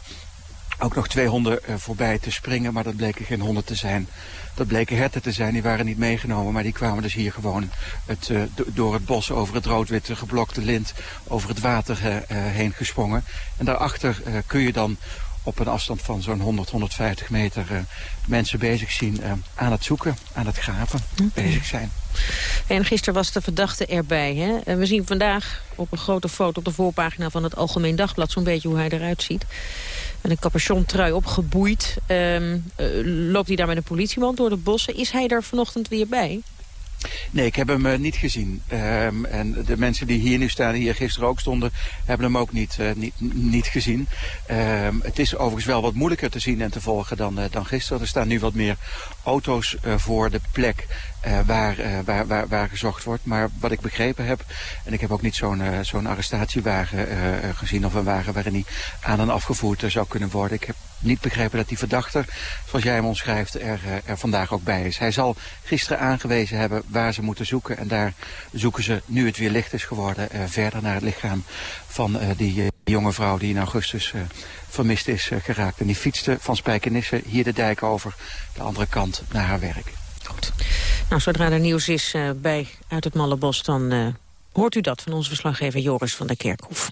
ook nog twee honden voorbij te springen, maar dat bleken geen honden te zijn. Dat bleken herten te zijn, die waren niet meegenomen, maar die kwamen dus hier gewoon het, uh, door het bos over het rood-witte geblokte lint over het water uh, heen gesprongen. En daarachter uh, kun je dan op een afstand van zo'n 100, 150 meter mensen bezig zien aan het zoeken, aan het graven, okay. bezig zijn. En gisteren was de verdachte erbij. Hè? En we zien vandaag op een grote foto op de voorpagina van het Algemeen Dagblad... zo'n beetje hoe hij eruit ziet met een capuchontrui opgeboeid. Um, uh, loopt hij daar met een politieman door de bossen? Is hij er vanochtend weer bij? Nee, ik heb hem uh, niet gezien. Um, en de mensen die hier nu staan, hier gisteren ook stonden, hebben hem ook niet, uh, niet, gezien. Um, het is overigens wel wat moeilijker te zien en te volgen dan, dan gisteren. Er staan nu wat meer auto's voor de plek uh, waar, uh, waar, waar, waar gezocht wordt. Maar wat ik begrepen heb, en ik heb ook niet zo'n zo'n arrestatiewagen gezien of een wagen waarin hij aan en afgevoerd zou kunnen worden. Ik heb niet begrepen dat die verdachte, zoals jij hem omschrijft, er, er vandaag ook bij is. Hij zal gisteren aangewezen hebben waar ze moeten zoeken. En daar zoeken ze, nu het weer licht is geworden, verder naar het lichaam van die jonge vrouw die in augustus vermist is geraakt. En die fietste van Spijkenisse hier de dijk over, de andere kant naar haar werk. Goed. Nou, zodra er nieuws is bij Uit het Malle Bos... dan hoort u dat van onze verslaggever Joris van der Kerkhoef.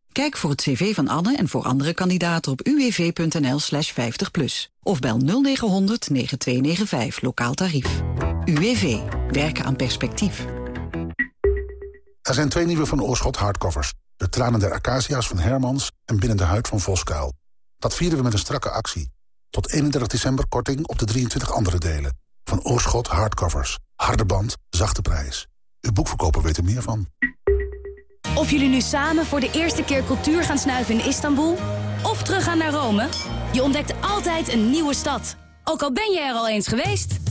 Kijk voor het cv van Anne en voor andere kandidaten op uwv.nl slash 50 plus. Of bel 0900 9295 lokaal tarief. UWV. Werken aan perspectief. Er zijn twee nieuwe Van Oorschot hardcovers. De tranen der acacia's van Hermans en Binnen de huid van Voskuil. Dat vieren we met een strakke actie. Tot 31 december korting op de 23 andere delen. Van Oorschot Hardcovers. Harde band, zachte prijs. Uw boekverkoper weet er meer van. Of jullie nu samen voor de eerste keer cultuur gaan snuiven in Istanbul... of teruggaan naar Rome, je ontdekt altijd een nieuwe stad. Ook al ben je er al eens geweest...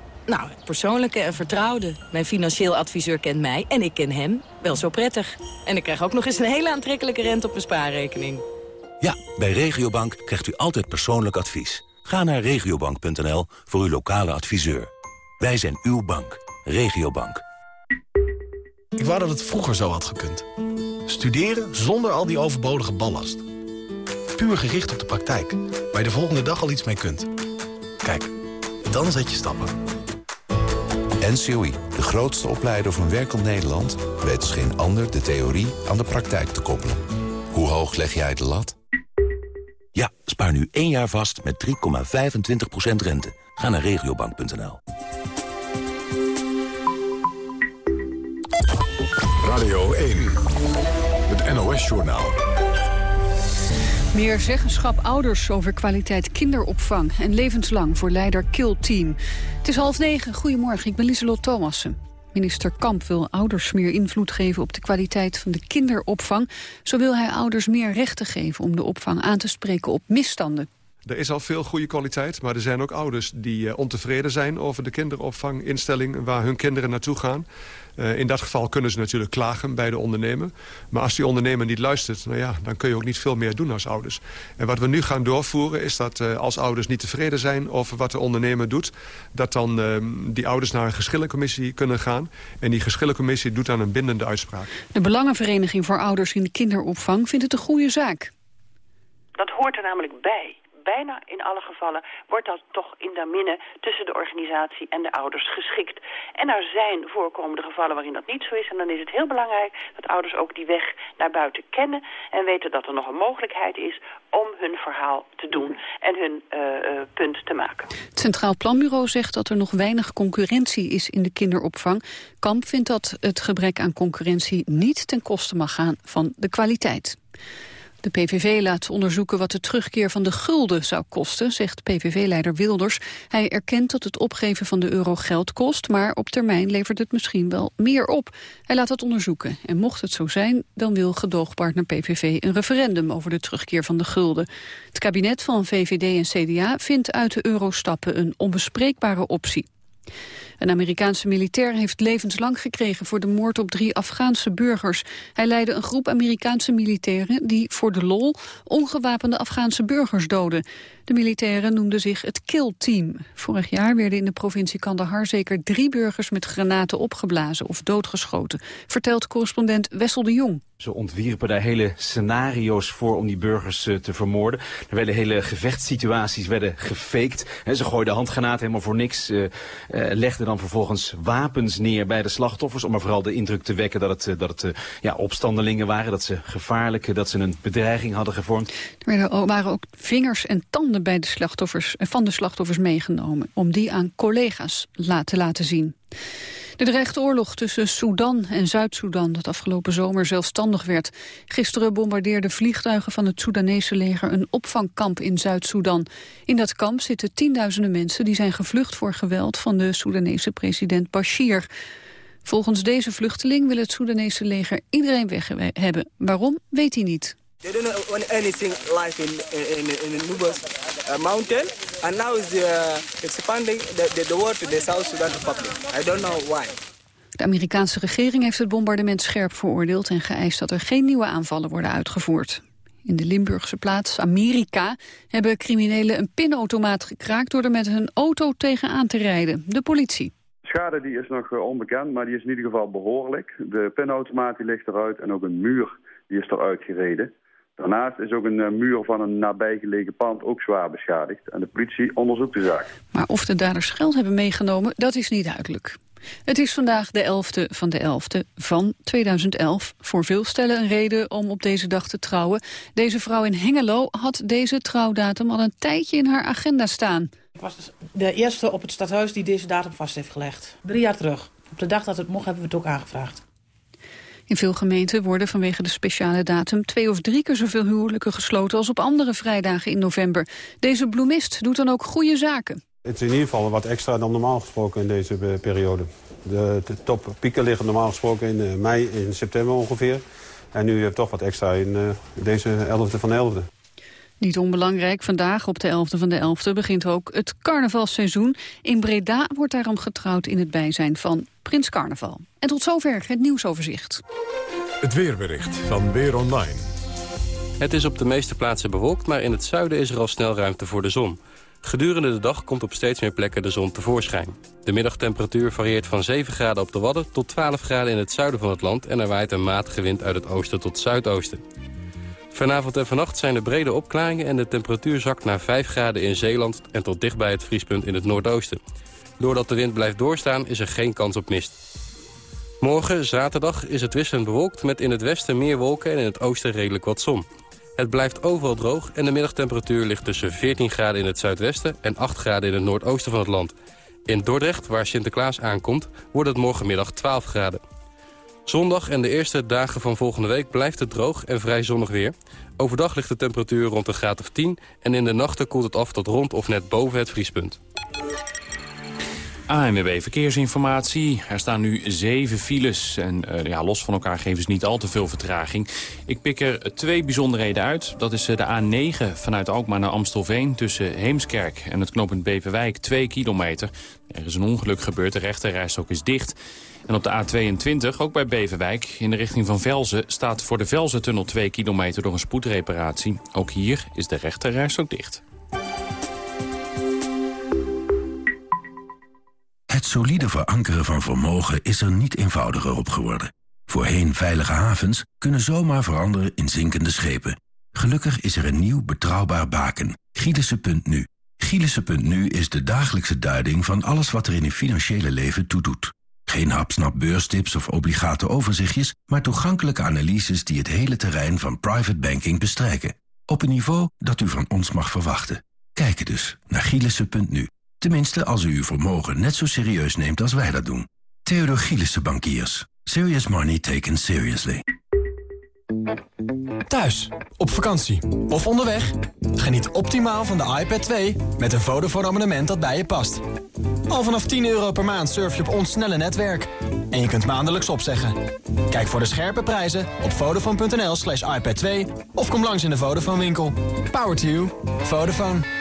Nou, het persoonlijke en vertrouwde. Mijn financieel adviseur kent mij en ik ken hem wel zo prettig. En ik krijg ook nog eens een hele aantrekkelijke rente op mijn spaarrekening. Ja, bij Regiobank krijgt u altijd persoonlijk advies. Ga naar regiobank.nl voor uw lokale adviseur. Wij zijn uw bank. Regiobank. Ik wou dat het vroeger zo had gekund. Studeren zonder al die overbodige ballast. Puur gericht op de praktijk, waar je de volgende dag al iets mee kunt. Kijk, dan zet je stappen. NCOI, de grootste opleider van werkend Nederland... weet als geen ander de theorie aan de praktijk te koppelen. Hoe hoog leg jij de lat? Ja, spaar nu één jaar vast met 3,25% rente. Ga naar regiobank.nl. Radio 1, het NOS-journaal. Meer zeggenschap ouders over kwaliteit kinderopvang en levenslang voor leider Kill Team. Het is half negen. Goedemorgen, ik ben Lieselot Thomassen. Minister Kamp wil ouders meer invloed geven op de kwaliteit van de kinderopvang. Zo wil hij ouders meer rechten geven om de opvang aan te spreken op misstanden. Er is al veel goede kwaliteit, maar er zijn ook ouders die uh, ontevreden zijn over de kinderopvanginstelling waar hun kinderen naartoe gaan. Uh, in dat geval kunnen ze natuurlijk klagen bij de ondernemer. Maar als die ondernemer niet luistert, nou ja, dan kun je ook niet veel meer doen als ouders. En wat we nu gaan doorvoeren is dat uh, als ouders niet tevreden zijn over wat de ondernemer doet, dat dan die ouders naar een geschillencommissie kunnen gaan. En die geschillencommissie doet dan een bindende uitspraak. De Belangenvereniging voor Ouders in de Kinderopvang vindt het een goede zaak. Dat hoort er namelijk bij bijna in alle gevallen wordt dat toch in de minne tussen de organisatie en de ouders geschikt. En er zijn voorkomende gevallen waarin dat niet zo is. En dan is het heel belangrijk dat ouders ook die weg naar buiten kennen en weten dat er nog een mogelijkheid is om hun verhaal te doen en hun uh, uh, punt te maken. Het Centraal Planbureau zegt dat er nog weinig concurrentie is in de kinderopvang. Kamp vindt dat het gebrek aan concurrentie niet ten koste mag gaan van de kwaliteit. De PVV laat onderzoeken wat de terugkeer van de gulden zou kosten, zegt PVV-leider Wilders. Hij erkent dat het opgeven van de euro geld kost, maar op termijn levert het misschien wel meer op. Hij laat dat onderzoeken en mocht het zo zijn, dan wil gedoogpartner PVV een referendum over de terugkeer van de gulden. Het kabinet van VVD en CDA vindt uit de euro stappen een onbespreekbare optie. Een Amerikaanse militair heeft levenslang gekregen voor de moord op drie Afghaanse burgers. Hij leidde een groep Amerikaanse militairen die voor de lol ongewapende Afghaanse burgers doden. De militairen noemden zich het Kill Team. Vorig jaar werden in de provincie Kandahar zeker drie burgers met granaten opgeblazen of doodgeschoten, vertelt correspondent Wessel de Jong. Ze ontwierpen daar hele scenario's voor om die burgers uh, te vermoorden. Er werden hele gevechtssituaties werden gefaked. He, ze gooiden handgranaten helemaal voor niks. Uh, uh, legden dan vervolgens wapens neer bij de slachtoffers... om er vooral de indruk te wekken dat het, dat het ja, opstandelingen waren. Dat ze gevaarlijk, dat ze een bedreiging hadden gevormd. Er waren ook vingers en tanden bij de slachtoffers, van de slachtoffers meegenomen... om die aan collega's te laten zien. De dreigde oorlog tussen Sudan en Zuid-Soedan, dat afgelopen zomer zelfstandig werd. Gisteren bombardeerden vliegtuigen van het Soedanese leger een opvangkamp in Zuid-Soedan. In dat kamp zitten tienduizenden mensen die zijn gevlucht voor geweld van de Soedanese president Bashir. Volgens deze vluchteling wil het Soedanese leger iedereen weg hebben. Waarom, weet hij niet. They don't know anything life in in in the Nubus uh, mountain, and now is uh, expanding the, the, the war to the South Sudan Republic. I don't know why. De Amerikaanse regering heeft het bombardement scherp veroordeeld en geëist dat er geen nieuwe aanvallen worden uitgevoerd. In de Limburgse plaats Amerika hebben criminelen een pinautomaat gekraakt door er met hun auto tegenaan te rijden. De politie. Schade die is nog onbekend, maar die is in ieder geval behoorlijk. De pinautomaat die ligt eruit en ook een muur die is eruit gereden. Daarnaast is ook een uh, muur van een nabijgelegen pand ook zwaar beschadigd. En de politie onderzoekt de zaak. Maar of de daders geld hebben meegenomen, dat is niet duidelijk. Het is vandaag de 11e van de 11e van 2011. Voor veel stellen een reden om op deze dag te trouwen. Deze vrouw in Hengelo had deze trouwdatum al een tijdje in haar agenda staan. Ik was dus de eerste op het stadhuis die deze datum vast heeft gelegd. Drie jaar terug. Op de dag dat het mocht hebben we het ook aangevraagd. In veel gemeenten worden vanwege de speciale datum twee of drie keer zoveel huwelijken gesloten als op andere vrijdagen in november. Deze bloemist doet dan ook goede zaken. Het is in ieder geval wat extra dan normaal gesproken in deze eh, periode. De, de toppieken liggen normaal gesproken in eh, mei, in september ongeveer. En nu heb je toch wat extra in deze 11e van de 11e. Niet onbelangrijk, vandaag op de 11e van de 11e begint ook het carnavalseizoen. In Breda wordt daarom getrouwd in het bijzijn van Prins Carnaval. En tot zover het nieuwsoverzicht. Het weerbericht van Weer Online. Het is op de meeste plaatsen bewolkt, maar in het zuiden is er al snel ruimte voor de zon. Gedurende de dag komt op steeds meer plekken de zon tevoorschijn. De middagtemperatuur varieert van 7 graden op de Wadden tot 12 graden in het zuiden van het land... en er waait een matige wind uit het oosten tot zuidoosten. Vanavond en vannacht zijn er brede opklaringen en de temperatuur zakt naar 5 graden in Zeeland... en tot dicht bij het vriespunt in het noordoosten. Doordat de wind blijft doorstaan is er geen kans op mist. Morgen, zaterdag, is het wisselend bewolkt met in het westen meer wolken... en in het oosten redelijk wat zon. Het blijft overal droog en de middagtemperatuur ligt tussen 14 graden in het zuidwesten... en 8 graden in het noordoosten van het land. In Dordrecht, waar Sinterklaas aankomt, wordt het morgenmiddag 12 graden. Zondag en de eerste dagen van volgende week blijft het droog en vrij zonnig weer. Overdag ligt de temperatuur rond een graad of 10... en in de nachten koelt het af tot rond of net boven het vriespunt. ANWB Verkeersinformatie. Er staan nu zeven files en uh, ja, los van elkaar geven ze niet al te veel vertraging. Ik pik er twee bijzonderheden uit. Dat is de A9 vanuit Alkmaar naar Amstelveen tussen Heemskerk en het knooppunt Beverwijk 2 kilometer. Er is een ongeluk gebeurd, de rechterrijstok is dicht. En op de A22, ook bij Beverwijk, in de richting van Velzen... staat voor de Velzen-tunnel 2 kilometer door een spoedreparatie. Ook hier is de rechterrijstok dicht. Het solide verankeren van vermogen is er niet eenvoudiger op geworden. Voorheen veilige havens kunnen zomaar veranderen in zinkende schepen. Gelukkig is er een nieuw betrouwbaar baken, Gielissen.nu. Gielissen.nu is de dagelijkse duiding van alles wat er in uw financiële leven toedoet. Geen hapsnap beurstips of obligate overzichtjes, maar toegankelijke analyses die het hele terrein van private banking bestrijken. Op een niveau dat u van ons mag verwachten. Kijk dus naar Gielissen.nu. Tenminste, als u uw vermogen net zo serieus neemt als wij dat doen. Theodor Gielissen Bankiers. Serious money taken seriously. Thuis, op vakantie of onderweg. Geniet optimaal van de iPad 2 met een Vodafone abonnement dat bij je past. Al vanaf 10 euro per maand surf je op ons snelle netwerk. En je kunt maandelijks opzeggen. Kijk voor de scherpe prijzen op vodafone.nl slash iPad 2 of kom langs in de Vodafone winkel. Power to you. Vodafone.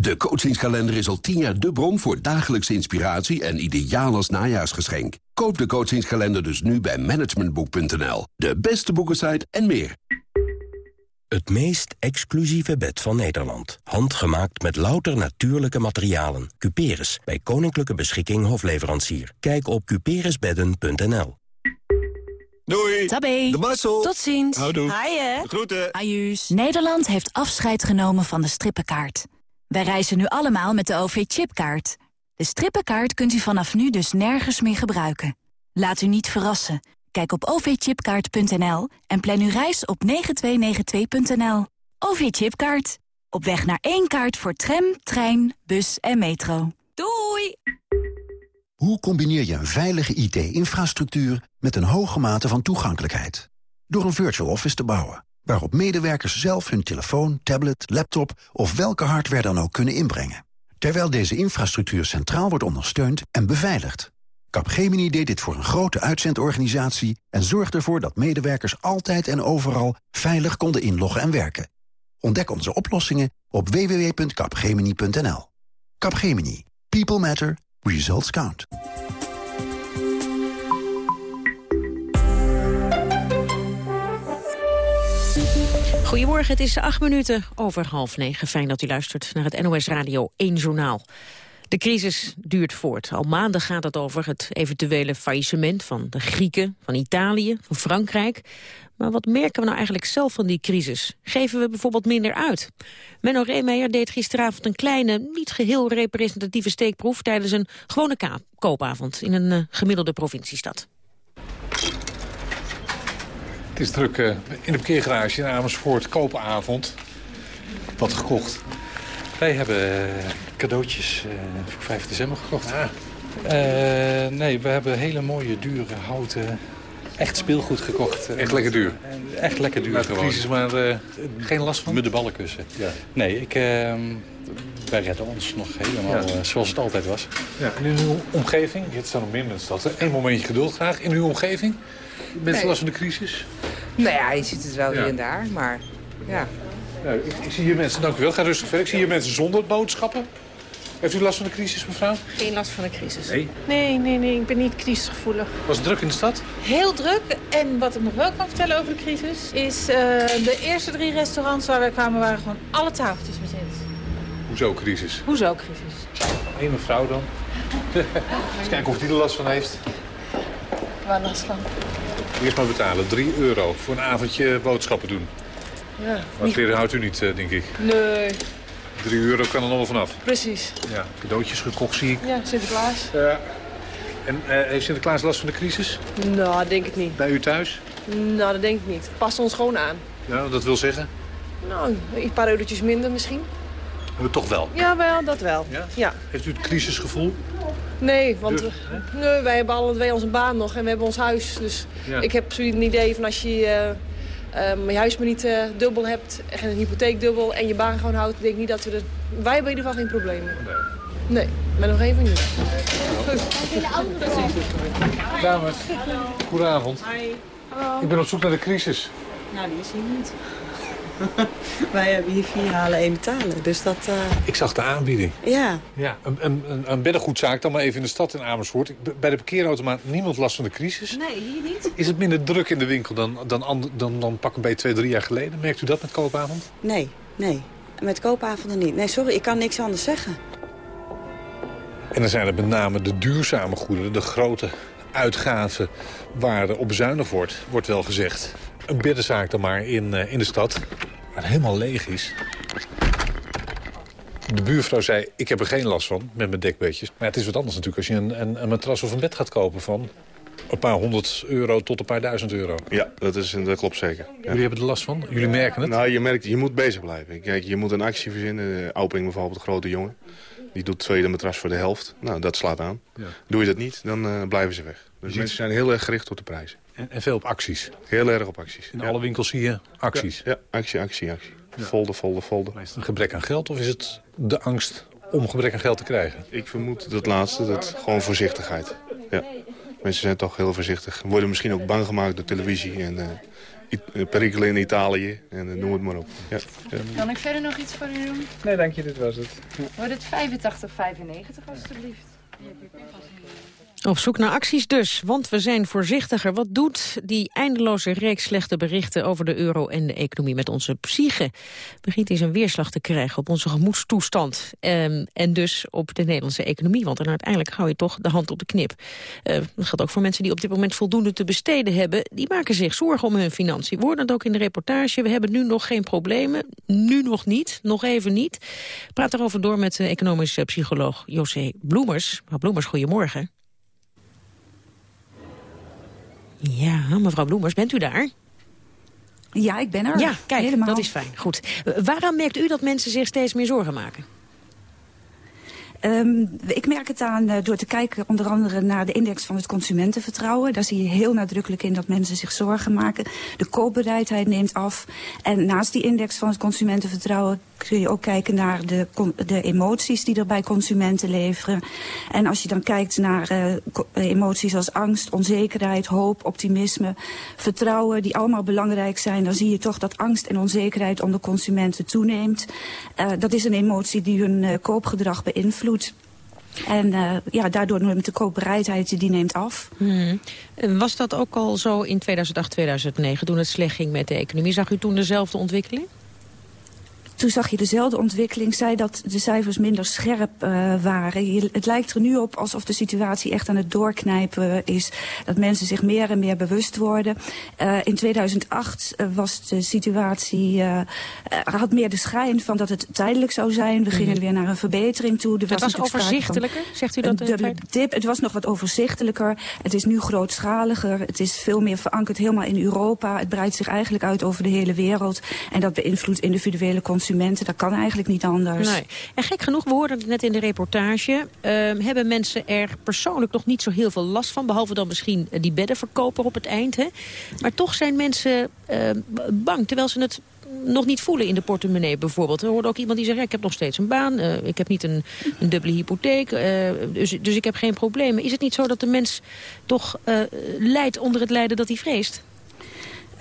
De coachingskalender is al 10 jaar de bron voor dagelijkse inspiratie en ideaal als najaarsgeschenk. Koop de coachingskalender dus nu bij managementboek.nl. De beste boekensite en meer. Het meest exclusieve bed van Nederland. Handgemaakt met louter natuurlijke materialen. Cuperus, bij Koninklijke Beschikking Hofleverancier. Kijk op cuperusbedden.nl. Doei. Tabé. De Marcel. Tot ziens. Houdoe. Haaien. Groeten. Ajuus. Nederland heeft afscheid genomen van de strippenkaart. Wij reizen nu allemaal met de OV-chipkaart. De strippenkaart kunt u vanaf nu dus nergens meer gebruiken. Laat u niet verrassen. Kijk op ovchipkaart.nl en plan uw reis op 9292.nl. OV-chipkaart. Op weg naar één kaart voor tram, trein, bus en metro. Doei! Hoe combineer je een veilige IT-infrastructuur met een hoge mate van toegankelijkheid? Door een virtual office te bouwen, waarop medewerkers zelf hun telefoon, tablet, laptop of welke hardware dan ook kunnen inbrengen. Terwijl deze infrastructuur centraal wordt ondersteund en beveiligd. Capgemini deed dit voor een grote uitzendorganisatie en zorgde ervoor dat medewerkers altijd en overal veilig konden inloggen en werken. Ontdek onze oplossingen op www.capgemini.nl. Capgemini. People matter. Results count. Goedemorgen, het is acht minuten over half negen. Fijn dat u luistert naar het NOS Radio 1 Journaal. De crisis duurt voort. Al maanden gaat het over het eventuele faillissement van de Grieken, van Italië, van Frankrijk. Maar wat merken we nou eigenlijk zelf van die crisis? Geven we bijvoorbeeld minder uit? Menno Reemeyer deed gisteravond een kleine, niet geheel representatieve steekproef... tijdens een gewone koopavond in een uh, gemiddelde provinciestad. Het is druk uh, in de parkeergarage in Amersfoort, koopavond. Wat gekocht. Wij hebben uh, cadeautjes voor 5 december gekocht. Ah. nee, we hebben hele mooie, dure, houten echt speelgoed gekocht. Echt lekker duur? Echt lekker duur de gewoon. crisis, maar uh, geen last van? Met de ballenkussen. Ja. Nee, ik, uh, wij redden ons nog helemaal ja. zoals het altijd was. Ja. En in uw omgeving, het staan nog meer mensen dat. Eén momentje geduld graag. In uw omgeving, met nee. last van de crisis? Nou ja, je ziet het wel ja. hier en daar, maar ja. ja ik, ik, zie hier mensen, dank u wel, ga rustig verder. Ik zie hier mensen zonder boodschappen. Heeft u last van de crisis, mevrouw? Geen last van de crisis. Nee? Nee, nee, nee. Ik ben niet crisisgevoelig. Was het druk in de stad? Heel druk. En wat ik nog wel kan vertellen over de crisis... is uh, de eerste drie restaurants waar we kwamen... waren gewoon alle tafeltjes bezet. Hoezo crisis? Hoezo crisis? Eén mevrouw dan. Eens kijken of die er last van heeft. Waar last van? Eerst maar betalen. 3 euro voor een avondje boodschappen doen. Ja. Maar niet... houdt u niet, denk ik. Nee. 3 euro kan er nog wel vanaf. Precies. Ja, cadeautjes gekocht zie ik. Ja, Sinterklaas. Ja. En uh, heeft Sinterklaas last van de crisis? Nou, denk ik niet. Bij u thuis? Nou, dat denk ik niet. Past ons gewoon aan. Ja, dat wil zeggen? Nou, een paar eurotjes minder misschien. Maar toch wel? Ja, wel, dat wel. Ja? ja. Heeft u het crisisgevoel? Nee, want we, nee, wij hebben alle twee onze baan nog en we hebben ons huis. Dus ja. ik heb zo'n idee van als je... Uh, Um, je huis maar niet uh, dubbel hebt en een hypotheek dubbel en je baan gewoon houdt, denk ik niet dat we er... Wij hebben in ieder geval geen problemen. Nee. Nee, maar nog even niet. Dames, goedenavond. Hi. Hallo. Ik ben op zoek naar de crisis. Nou, die is hier niet. Wij hebben hier vier halen, één betalen. Dus dat... Uh... Ik zag de aanbieding. Ja. ja een, een, een beddengoedzaak dan maar even in de stad in Amersfoort. Bij de parkeerautomaat niemand last van de crisis. Nee, hier niet. Is het minder druk in de winkel dan, dan, dan, dan pak een beetje twee, drie jaar geleden? Merkt u dat met koopavond? Nee, nee. Met koopavonden niet. Nee, sorry, ik kan niks anders zeggen. En dan zijn het met name de duurzame goederen, de grote uitgaven waar op bezuinigd wordt, wordt wel gezegd. Een beddenzaak dan maar in, uh, in de stad, waar het helemaal leeg is. De buurvrouw zei, ik heb er geen last van met mijn dekbedjes. Maar het is wat anders natuurlijk als je een, een, een matras of een bed gaat kopen van een paar honderd euro tot een paar duizend euro. Ja, dat, is, dat klopt zeker. Ja. Jullie hebben er last van? Jullie merken het? Nou, je merkt, je moet bezig blijven. Kijk, je moet een actie verzinnen. Auping bijvoorbeeld, de grote jongen. Die doet tweede matras voor de helft. Nou, dat slaat aan. Ja. Doe je dat niet, dan uh, blijven ze weg. Dus mensen zijn heel erg gericht op de prijzen. En, en veel op acties? Heel erg op acties. In ja. alle winkels zie je acties? Ja, ja actie, actie, actie. Ja. Folder, folder, folder. Maar is het een gebrek aan geld of is het de angst om gebrek aan geld te krijgen? Ik vermoed dat laatste, dat gewoon voorzichtigheid. Ja. Mensen zijn toch heel voorzichtig. Worden misschien ook bang gemaakt door televisie en uh, perikelen in Italië. En uh, noem het maar op. Ja. Ja. Kan ik verder nog iets voor u doen? Nee, dank je. Dit was het. Wordt het 85,95 alstublieft? Op zoek naar acties dus, want we zijn voorzichtiger. Wat doet die eindeloze reeks slechte berichten over de euro en de economie met onze psyche? Begint eens een weerslag te krijgen op onze gemoedstoestand. Um, en dus op de Nederlandse economie, want dan uiteindelijk hou je toch de hand op de knip. Uh, dat geldt ook voor mensen die op dit moment voldoende te besteden hebben. Die maken zich zorgen om hun financiën. Worden het ook in de reportage. We hebben nu nog geen problemen. Nu nog niet, nog even niet. Praat erover door met de economische psycholoog José Bloemers. Bloemers, goedemorgen. Ja, mevrouw Bloemers, bent u daar? Ja, ik ben er. Ja, kijk, Helemaal. dat is fijn. Goed. Waaraan merkt u dat mensen zich steeds meer zorgen maken? Um, ik merk het aan uh, door te kijken onder andere naar de index van het consumentenvertrouwen. Daar zie je heel nadrukkelijk in dat mensen zich zorgen maken. De koopbereidheid neemt af. En naast die index van het consumentenvertrouwen kun je ook kijken naar de, de emoties die er bij consumenten leveren. En als je dan kijkt naar uh, emoties als angst, onzekerheid, hoop, optimisme, vertrouwen, die allemaal belangrijk zijn, dan zie je toch dat angst en onzekerheid onder consumenten toeneemt. Uh, dat is een emotie die hun koopgedrag beïnvloedt. En ja, daardoor neemt de koopbereidheid die neemt af. Hmm. Was dat ook al zo in 2008, 2009, toen het slecht ging met de economie? Zag u toen dezelfde ontwikkeling? Toen zag je dezelfde ontwikkeling, zei dat de cijfers minder scherp uh, waren. Je, het lijkt er nu op alsof de situatie echt aan het doorknijpen is. Dat mensen zich meer en meer bewust worden. Uh, in 2008 uh, was de situatie, had meer de schijn van dat het tijdelijk zou zijn. We gingen mm -hmm. weer naar een verbetering toe. Er het was, was overzichtelijker, zegt u dat? Een dip. Het was nog wat overzichtelijker. Het is nu grootschaliger. Het is veel meer verankerd helemaal in Europa. Het breidt zich eigenlijk uit over de hele wereld. En dat beïnvloedt individuele consumenten Dat kan eigenlijk niet anders. En gek genoeg, we hoorden het net in de reportage... Ehm, hebben mensen er persoonlijk nog niet zo heel veel last van... behalve dan misschien die beddenverkoper op het eind. Hè? Maar toch zijn mensen ehm, bang, terwijl ze het nog niet voelen in de portemonnee bijvoorbeeld. Er hoorde ook iemand die zegt, ja, ik heb nog steeds een baan, uh, ik heb niet een, dubbele hypotheek, uh, dus, dus ik heb geen problemen. Is het niet zo dat de mens toch uh, lijdt onder het lijden dat hij vreest?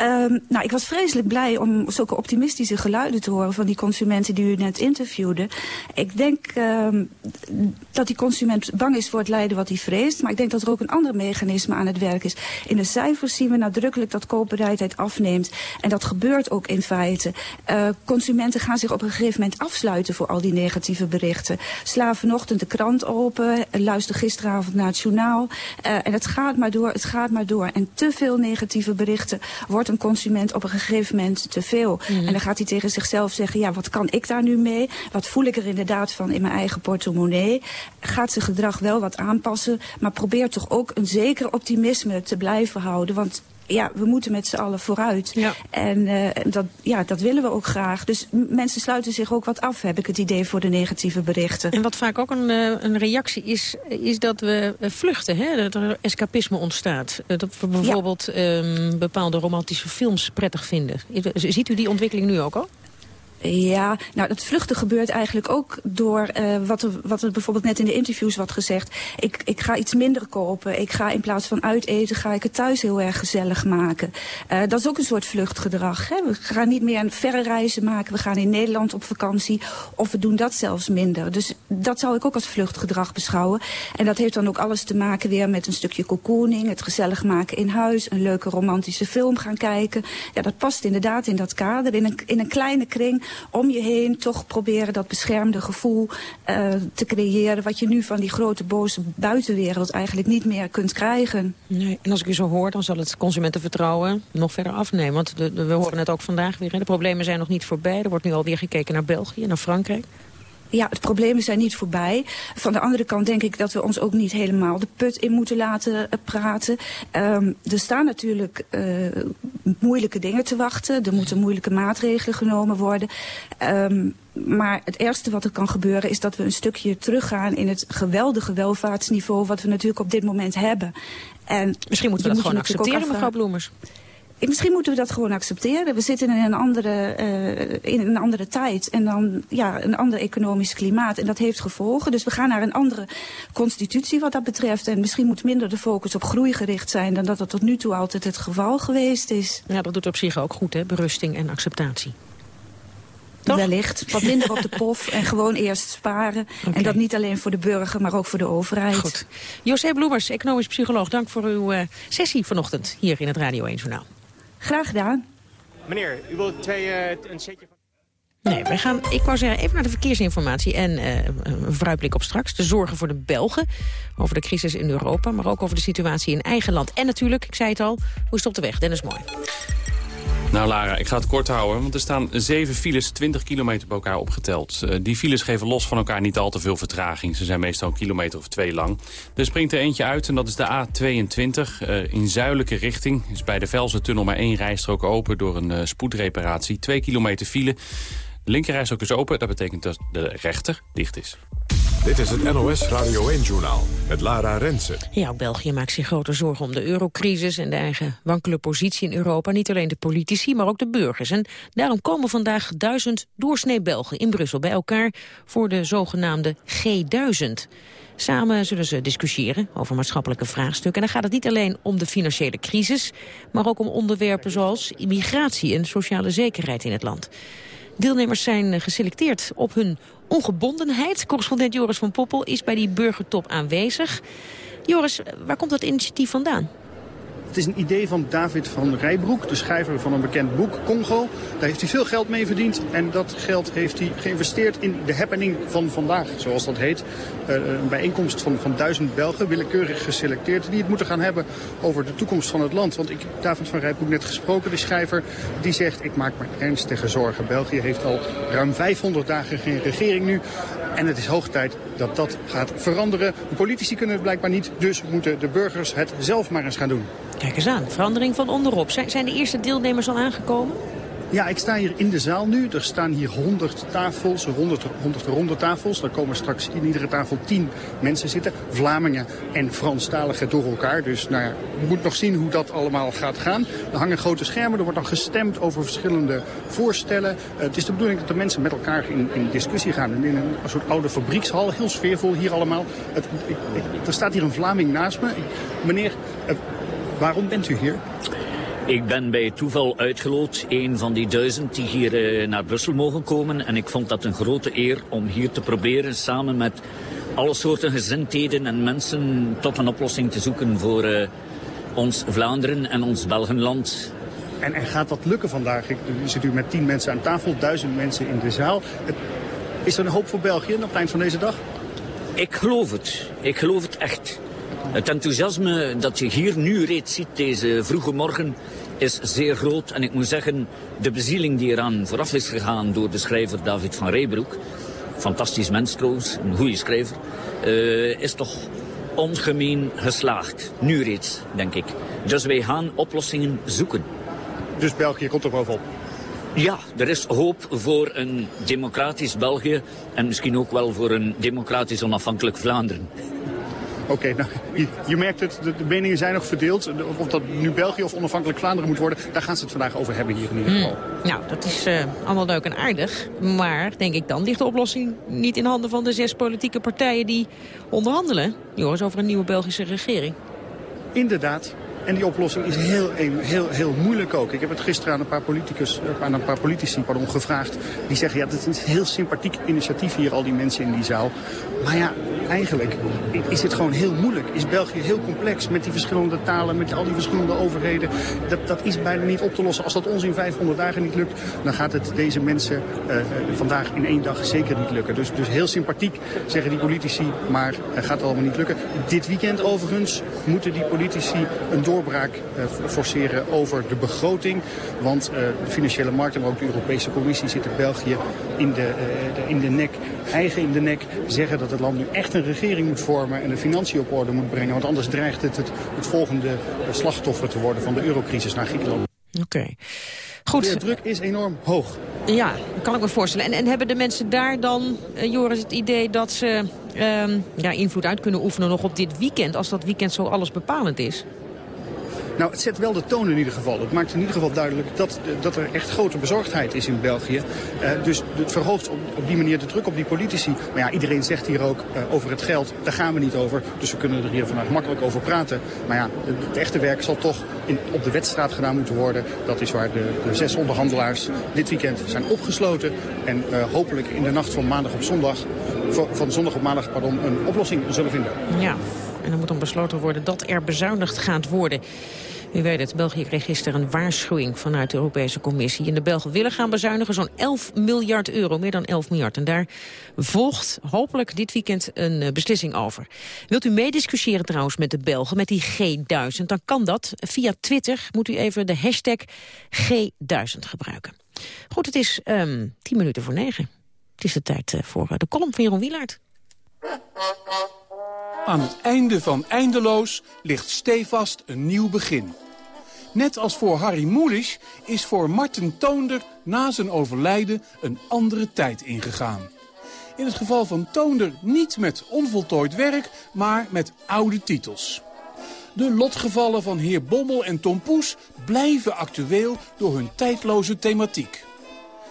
Um, nou, ik was vreselijk blij om zulke optimistische geluiden te horen van die consumenten die u net interviewde. Ik denk um, dat die consument bang is voor het lijden wat hij vreest. Maar ik denk dat er ook een ander mechanisme aan het werk is. In de cijfers zien we nadrukkelijk dat koopbereidheid afneemt. En dat gebeurt ook in feite. Uh, consumenten gaan zich op een gegeven moment afsluiten voor al die negatieve berichten. Sla vanochtend de krant open, luister gisteravond naar het journaal. Uh, en het gaat maar door, het gaat maar door. En te veel negatieve berichten wordt een consument op een gegeven moment te veel. Mm. En dan gaat hij tegen zichzelf zeggen, ja, wat kan ik daar nu mee? Wat voel ik er inderdaad van in mijn eigen portemonnee? Gaat zijn gedrag wel wat aanpassen, maar probeert toch ook een zeker optimisme te blijven houden. Want ja, we moeten met z'n allen vooruit. Ja. En uh, dat, ja, dat willen we ook graag. Dus mensen sluiten zich ook wat af, heb ik het idee, voor de negatieve berichten. En wat vaak ook een, uh, een reactie is, is dat we vluchten, hè? dat er escapisme ontstaat. Eh, dat we bijvoorbeeld ja. um, bepaalde romantische films prettig vinden. Ziet u die ontwikkeling nu ook al? Ja, nou dat vluchten gebeurt eigenlijk ook door uh, wat, er, wat er bijvoorbeeld net in de interviews wordt gezegd. Ik, ik ga iets minder kopen. Ik ga in plaats van uiteten, ga ik het thuis heel erg gezellig maken. Uh, dat is ook een soort vluchtgedrag. Hè? We gaan niet meer verre reizen maken. We gaan in Nederland op vakantie. Of we doen dat zelfs minder. Dus dat zou ik ook als vluchtgedrag beschouwen. En dat heeft dan ook alles te maken weer met een stukje cocooning. Het gezellig maken in huis. Een leuke romantische film gaan kijken. Ja, dat past inderdaad in dat kader. In een, in een kleine kring om je heen toch proberen dat beschermde gevoel uh, te creëren... wat je nu van die grote boze buitenwereld eigenlijk niet meer kunt krijgen. Nee, en als ik u zo hoor, dan zal het consumentenvertrouwen nog verder afnemen. Want we horen het ook vandaag weer, de problemen zijn nog niet voorbij. Er wordt nu alweer gekeken naar België, naar Frankrijk ja, de problemen zijn niet voorbij. Van de andere kant denk ik dat we ons ook niet helemaal de put in moeten laten uh, praten. Um, er staan natuurlijk uh, moeilijke dingen te wachten. Er moeten moeilijke maatregelen genomen worden. Um, maar het ergste wat er kan gebeuren is dat we een stukje teruggaan in het geweldige welvaartsniveau wat we natuurlijk op dit moment hebben. En Misschien moeten we dat gewoon accepteren, mevrouw Bloemers. Misschien moeten we dat gewoon accepteren. We zitten in een andere, uh, in een andere tijd en dan ja, een ander economisch klimaat. En dat heeft gevolgen. Dus we gaan naar een andere constitutie wat dat betreft. En misschien moet minder de focus op groei gericht zijn dan dat dat tot nu toe altijd het geval geweest is. Ja, dat doet op zich ook goed, hè? Berusting en acceptatie. Toch? Wellicht. Wat minder op de pof en gewoon eerst sparen. Okay. En dat niet alleen voor de burger, maar ook voor de overheid. Goed. José Bloemers, economisch psycholoog, dank voor uw uh, sessie vanochtend hier in het Radio 1 Journaal. Graag gedaan. Meneer, u wilt twee, uh, een setje van... Nee, wij gaan, ik wou zeggen, even naar de verkeersinformatie en uh, een vooruitblik op straks. De zorgen voor de Belgen, over de crisis in Europa... maar ook over de situatie in eigen land. En natuurlijk, ik zei het al, hoe is het op de weg? Dennis Mooi. Nou Lara, ik ga het kort houden, want er staan zeven files 20 kilometer bij elkaar opgeteld. Uh, die files geven los van elkaar niet al te veel vertraging. Ze zijn meestal een kilometer of twee lang. Er springt er eentje uit en dat is de A22 uh, in zuidelijke richting. Is bij de Velze-tunnel maar één rijstrook open door een uh, spoedreparatie. Twee kilometer file. De linkerrijstrook is open, dat betekent dat de rechter dicht is. Dit is het NOS Radio 1-journaal met Lara Rensen. Ja, België maakt zich grote zorgen om de eurocrisis en de eigen wankele positie in Europa. Niet alleen de politici, maar ook de burgers. En daarom komen vandaag duizend doorsnee Belgen in Brussel bij elkaar voor de zogenaamde G1000. Samen zullen ze discussiëren over maatschappelijke vraagstukken. En dan gaat het niet alleen om de financiële crisis, maar ook om onderwerpen zoals immigratie en sociale zekerheid in het land. Deelnemers zijn geselecteerd op hun ongebondenheid. Correspondent Joris van Poppel is bij die burgertop aanwezig. Joris, waar komt dat initiatief vandaan? Het is een idee van David van Rijbroek, de schrijver van een bekend boek, Congo. Daar heeft hij veel geld mee verdiend en dat geld heeft hij geïnvesteerd in de happening van vandaag, zoals dat heet. Uh, een bijeenkomst van, van duizend Belgen, willekeurig geselecteerd, die het moeten gaan hebben over de toekomst van het land. Want ik heb David van Rijbroek net gesproken, de schrijver, die zegt ik maak me ernstige zorgen. België heeft al ruim 500 dagen geen regering nu. En het is hoog tijd dat dat gaat veranderen. De politici kunnen het blijkbaar niet, dus moeten de burgers het zelf maar eens gaan doen. Kijk eens aan, verandering van onderop. Zijn, de eerste deelnemers al aangekomen? Ja, ik sta hier in de zaal nu. Er staan hier 100 tafels, 100, 100 ronde tafels. Daar komen straks in iedere tafel 10 mensen zitten. Vlamingen en Franstaligen door elkaar. Dus nou ja, moet nog zien hoe dat allemaal gaat gaan. Er hangen grote schermen, er wordt dan gestemd over verschillende voorstellen. Uh, het is de bedoeling dat de mensen met elkaar in, in discussie gaan. In een, soort oude fabriekshal, heel sfeervol hier allemaal. Het, ik, er staat hier een Vlaming naast me. meneer, uh, waarom bent u hier? Ik ben bij toeval uitgeloot, een van die duizend die hier uh, naar Brussel mogen komen. En ik vond dat een grote eer om hier te proberen samen met alle soorten gezindheden en mensen tot een oplossing te zoeken voor uh, ons Vlaanderen en ons Belgenland. En, en gaat dat lukken vandaag? Ik, zit u met tien mensen aan tafel, duizend mensen in de zaal. Is er een hoop voor België op het eind van deze dag? Ik geloof het. Ik geloof het echt. Het enthousiasme dat je hier nu reeds ziet deze vroege morgen is zeer groot. En ik moet zeggen, de bezieling die eraan vooraf is gegaan door de schrijver David van Rijbroek, fantastisch mens trouwens, een goede schrijver, uh, is toch ongemeen geslaagd. Nu reeds, denk ik. Dus wij gaan oplossingen zoeken. Dus België komt er bovenop? Ja, er is hoop voor een democratisch België en misschien ook wel voor een democratisch onafhankelijk Vlaanderen. Oké, okay, nou, je, je, merkt het, de, de, meningen zijn nog verdeeld. Of dat nu België of onafhankelijk Vlaanderen moet worden, daar gaan ze het vandaag over hebben hier in ieder geval. Hmm. Nou, dat is uh, allemaal leuk en aardig. Maar, denk ik dan, ligt de oplossing niet in handen van de zes politieke partijen die onderhandelen, Joris, over een nieuwe Belgische regering? Inderdaad, en die oplossing is heel, heel, heel moeilijk ook. Ik heb het gisteren aan een paar, politicus, eh, aan een paar politici pardon, gevraagd. Die zeggen, ja, het is een heel sympathiek initiatief hier, al die mensen in die zaal. Maar ja, eigenlijk is het gewoon heel moeilijk. Is België heel complex met die verschillende talen, met al die verschillende overheden. Dat, dat is bijna niet op te lossen. Als dat ons in 500 dagen niet lukt, dan gaat het deze mensen uh, vandaag in één dag zeker niet lukken. Dus, dus heel sympathiek, zeggen die politici, maar het gaat allemaal niet lukken. Dit weekend overigens moeten die politici een doorbraak uh, forceren over de begroting. Want uh, de financiële markten, maar ook de Europese Commissie zitten België in de, de, in de nek, eigen in de nek, zeggen dat het land nu echt een regering moet vormen en de financiën op orde moet brengen. Want anders dreigt het het, het volgende slachtoffer te worden van de eurocrisis naar Griekenland. Oké. Okay. Goed. De druk is enorm hoog. Ja, dat kan ik me voorstellen. En, en hebben de mensen daar dan, uh, Joris, het idee dat ze uh, ja, invloed uit kunnen oefenen nog op dit weekend... als dat weekend zo alles bepalend is? Nou, het zet wel de toon in ieder geval. Het maakt in ieder geval duidelijk dat, dat er echt grote bezorgdheid is in België. Uh, dus het verhoogt op, op, die manier de druk op die politici. Maar ja, iedereen zegt hier ook uh, over het geld, daar gaan we niet over. Dus we kunnen er hier vandaag makkelijk over praten. Maar ja, het echte werk zal toch in, op de wedstraat gedaan moeten worden. Dat is waar de, zes onderhandelaars dit weekend zijn opgesloten. En uh, hopelijk in de nacht van maandag op zondag, van zondag op maandag, pardon, een oplossing zullen vinden. Ja, en dan moet dan besloten worden dat er bezuinigd gaat worden. U weet het, België kreeg gisteren een waarschuwing vanuit de Europese Commissie. En de Belgen willen gaan bezuinigen zo'n 11 miljard euro, meer dan 11 miljard. En daar volgt hopelijk dit weekend een beslissing over. Wilt u meediscussiëren trouwens met de Belgen, met die G1000, dan kan dat. Via Twitter moet u even de hashtag G1000 gebruiken. Goed, het is um, 10 minuten voor 9. Het is de tijd voor de column van Jeroen Wielaert. Aan het einde van Eindeloos ligt stevast een nieuw begin. Net als voor Harry Mulisch is voor Martin Toonder na zijn overlijden een andere tijd ingegaan. In het geval van Toonder niet met onvoltooid werk, maar met oude titels. De lotgevallen van heer Bommel en Tom Poes blijven actueel door hun tijdloze thematiek.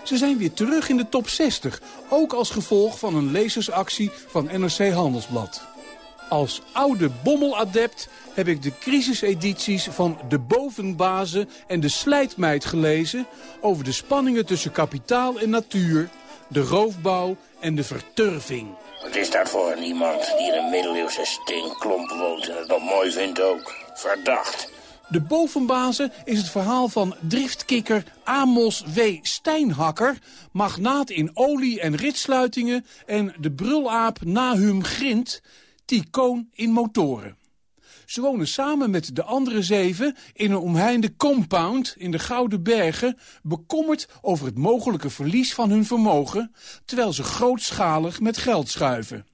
Ze zijn weer terug in de top 60, ook als gevolg van een lezersactie van NRC Handelsblad. Als oude bommeladept heb ik de crisisedities van De Bovenbazen en De Slijtmeid gelezen... over de spanningen tussen kapitaal en natuur, de roofbouw en de verturving. Wat is dat voor iemand die in een middeleeuwse stinkklomp woont en het nog mooi vindt ook? Verdacht. De bovenbazen is het verhaal van driftkikker Amos W. Steinhakker... magnaat in olie- en ritsluitingen en de brulaap Nahum Grint Ticoon in motoren. Ze wonen samen met de andere zeven in een omheinde compound in de Gouden Bergen... bekommerd over het mogelijke verlies van hun vermogen... terwijl ze grootschalig met geld schuiven.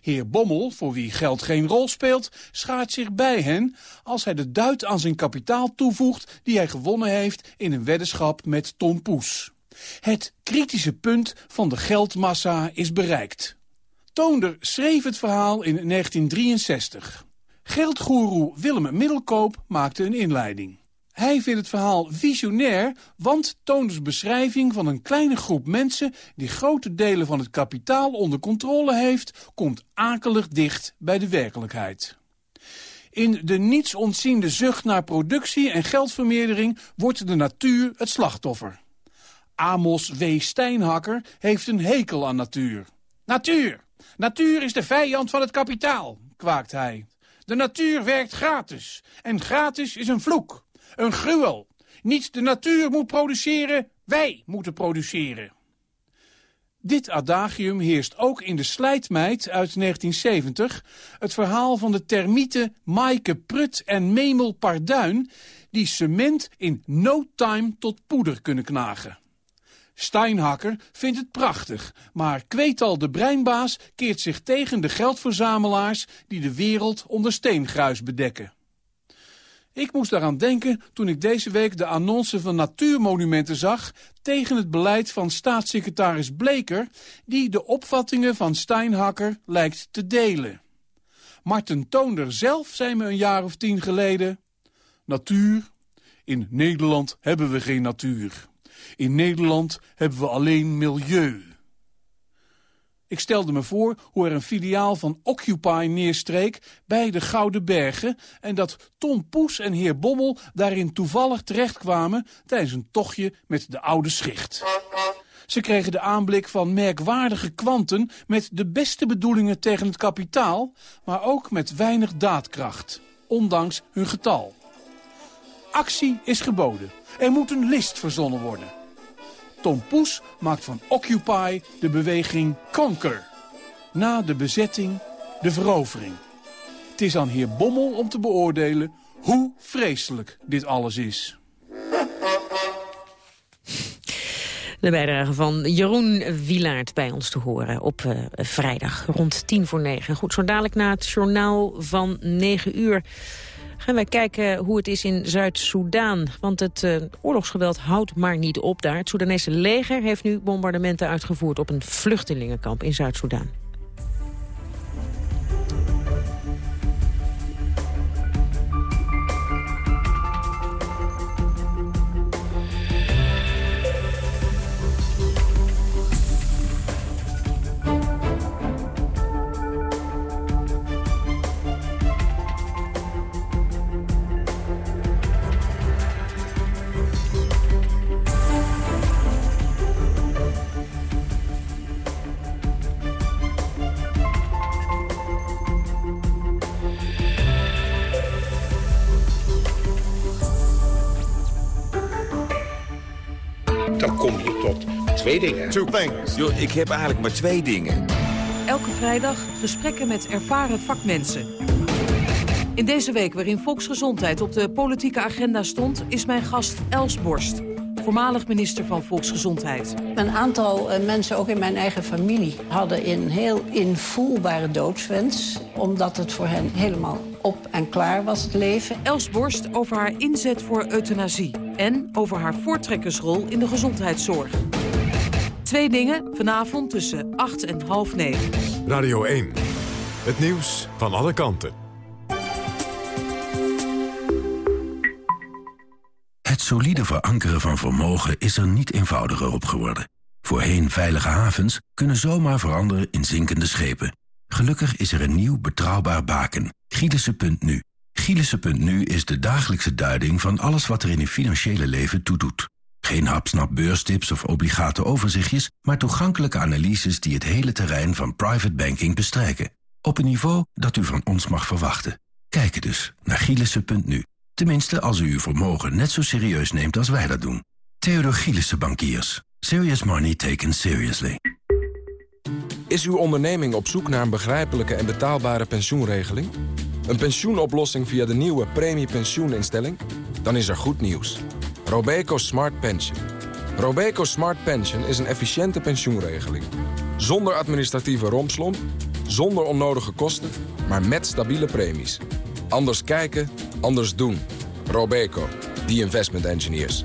Heer Bommel, voor wie geld geen rol speelt, schaart zich bij hen als hij de duit aan zijn kapitaal toevoegt die hij gewonnen heeft in een weddenschap met Tom Poes. Het kritische punt van de geldmassa is bereikt. Toonder schreef het verhaal in 1963. Geldgoeroe Willem Middelkoop maakte een inleiding. Hij vindt het verhaal visionair, want Toonders beschrijving van een kleine groep mensen die grote delen van het kapitaal onder controle heeft, komt akelig dicht bij de werkelijkheid. In de niets ontziende zucht naar productie en geldvermeerdering wordt de natuur het slachtoffer. Amos W. Steinhakker heeft een hekel aan natuur. Natuur! Natuur is de vijand van het kapitaal, kwaakt hij. De natuur werkt gratis. En gratis is een vloek. Een gruwel. Niet de natuur moet produceren, wij moeten produceren. Dit adagium heerst ook in de Slijtmeid uit 1970... het verhaal van de termieten Maaike Prut en Memel Parduin... die cement in no time tot poeder kunnen knagen. Steinhakker vindt het prachtig, maar Kweetal de breinbaas keert zich tegen de geldverzamelaars die de wereld onder steengruis bedekken. Ik moest daaraan denken toen ik deze week de annonce van Natuurmonumenten zag tegen het beleid van staatssecretaris Bleker, die de opvattingen van Steinhakker lijkt te delen. Marten Toonder zelf zei me een jaar of tien geleden, natuur, in Nederland hebben we geen natuur. In Nederland hebben we alleen milieu. Ik stelde me voor hoe er een filiaal van Occupy neerstreek bij de Gouden Bergen... en dat Tom Poes en heer Bommel daarin toevallig terechtkwamen... tijdens een tochtje met de oude schicht. Ze kregen de aanblik van merkwaardige kwanten... met de beste bedoelingen tegen het kapitaal... maar ook met weinig daadkracht, ondanks hun getal. Actie is geboden. Er moet een list verzonnen worden. Tom Poes maakt van Occupy de beweging Conquer. Na de bezetting de verovering. Het is aan heer Bommel om te beoordelen hoe vreselijk dit alles is. De bijdrage van Jeroen Wilaert bij ons te horen op uh, vrijdag rond tien voor negen. Goed, zo dadelijk na het journaal van negen uur gaan wij kijken hoe het is in Zuid-Soedan. Want het uh, oorlogsgeweld houdt maar niet op daar. Het Soedanese leger heeft nu bombardementen uitgevoerd op een vluchtelingenkamp in Zuid-Soedan. Two things. Yo, ik heb eigenlijk maar twee dingen. Elke vrijdag gesprekken met ervaren vakmensen. In deze week waarin volksgezondheid op de politieke agenda stond... is mijn gast Els Borst, voormalig minister van Volksgezondheid. Een aantal eh, mensen, ook in mijn eigen familie... hadden een heel invoelbare doodswens... omdat het voor hen helemaal op en klaar was, het leven. Els Borst over haar inzet voor euthanasie... en over haar voortrekkersrol in de gezondheidszorg. Twee dingen vanavond tussen 8 en half 9. Radio 1. Het nieuws van alle kanten. Het solide verankeren van vermogen is er niet eenvoudiger op geworden. Voorheen veilige havens kunnen zomaar veranderen in zinkende schepen. Gelukkig is er een nieuw betrouwbaar baken, Gielissen.nu. Gielissen.nu is de dagelijkse duiding van alles wat er in uw financiële leven toedoet. Geen hapsnap beurstips of obligate overzichtjes, maar toegankelijke analyses die het hele terrein van private banking bestrijken. Op een niveau dat u van ons mag verwachten. Kijk dus naar Gielissen.nu. Tenminste, als u uw vermogen net zo serieus neemt als wij dat doen. Theodor Gielissen Bankiers. Serious money taken seriously. Is uw onderneming op zoek naar een begrijpelijke en betaalbare pensioenregeling? Een pensioenoplossing via de nieuwe premiepensioeninstelling? Dan is er goed nieuws. Robeco Smart Pension. Robeco Smart Pension is een efficiënte pensioenregeling. Zonder administratieve rompslomp, Zonder onnodige kosten, maar met stabiele premies. Anders kijken, anders doen. Robeco, the investment engineers.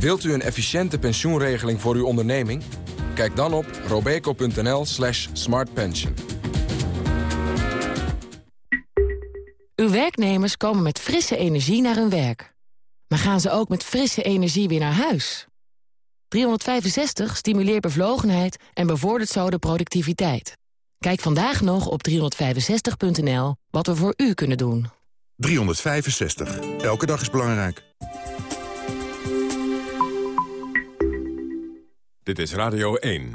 Wilt u een efficiënte pensioenregeling voor uw onderneming? Kijk dan op robeco.nl slash smartpension. Uw werknemers komen met frisse energie naar hun werk. Maar gaan ze ook met frisse energie weer naar huis? 365 stimuleert bevlogenheid en bevordert zo de productiviteit. Kijk vandaag nog op 365.nl wat we voor u kunnen doen. 365. Elke dag is belangrijk. Dit is Radio 1.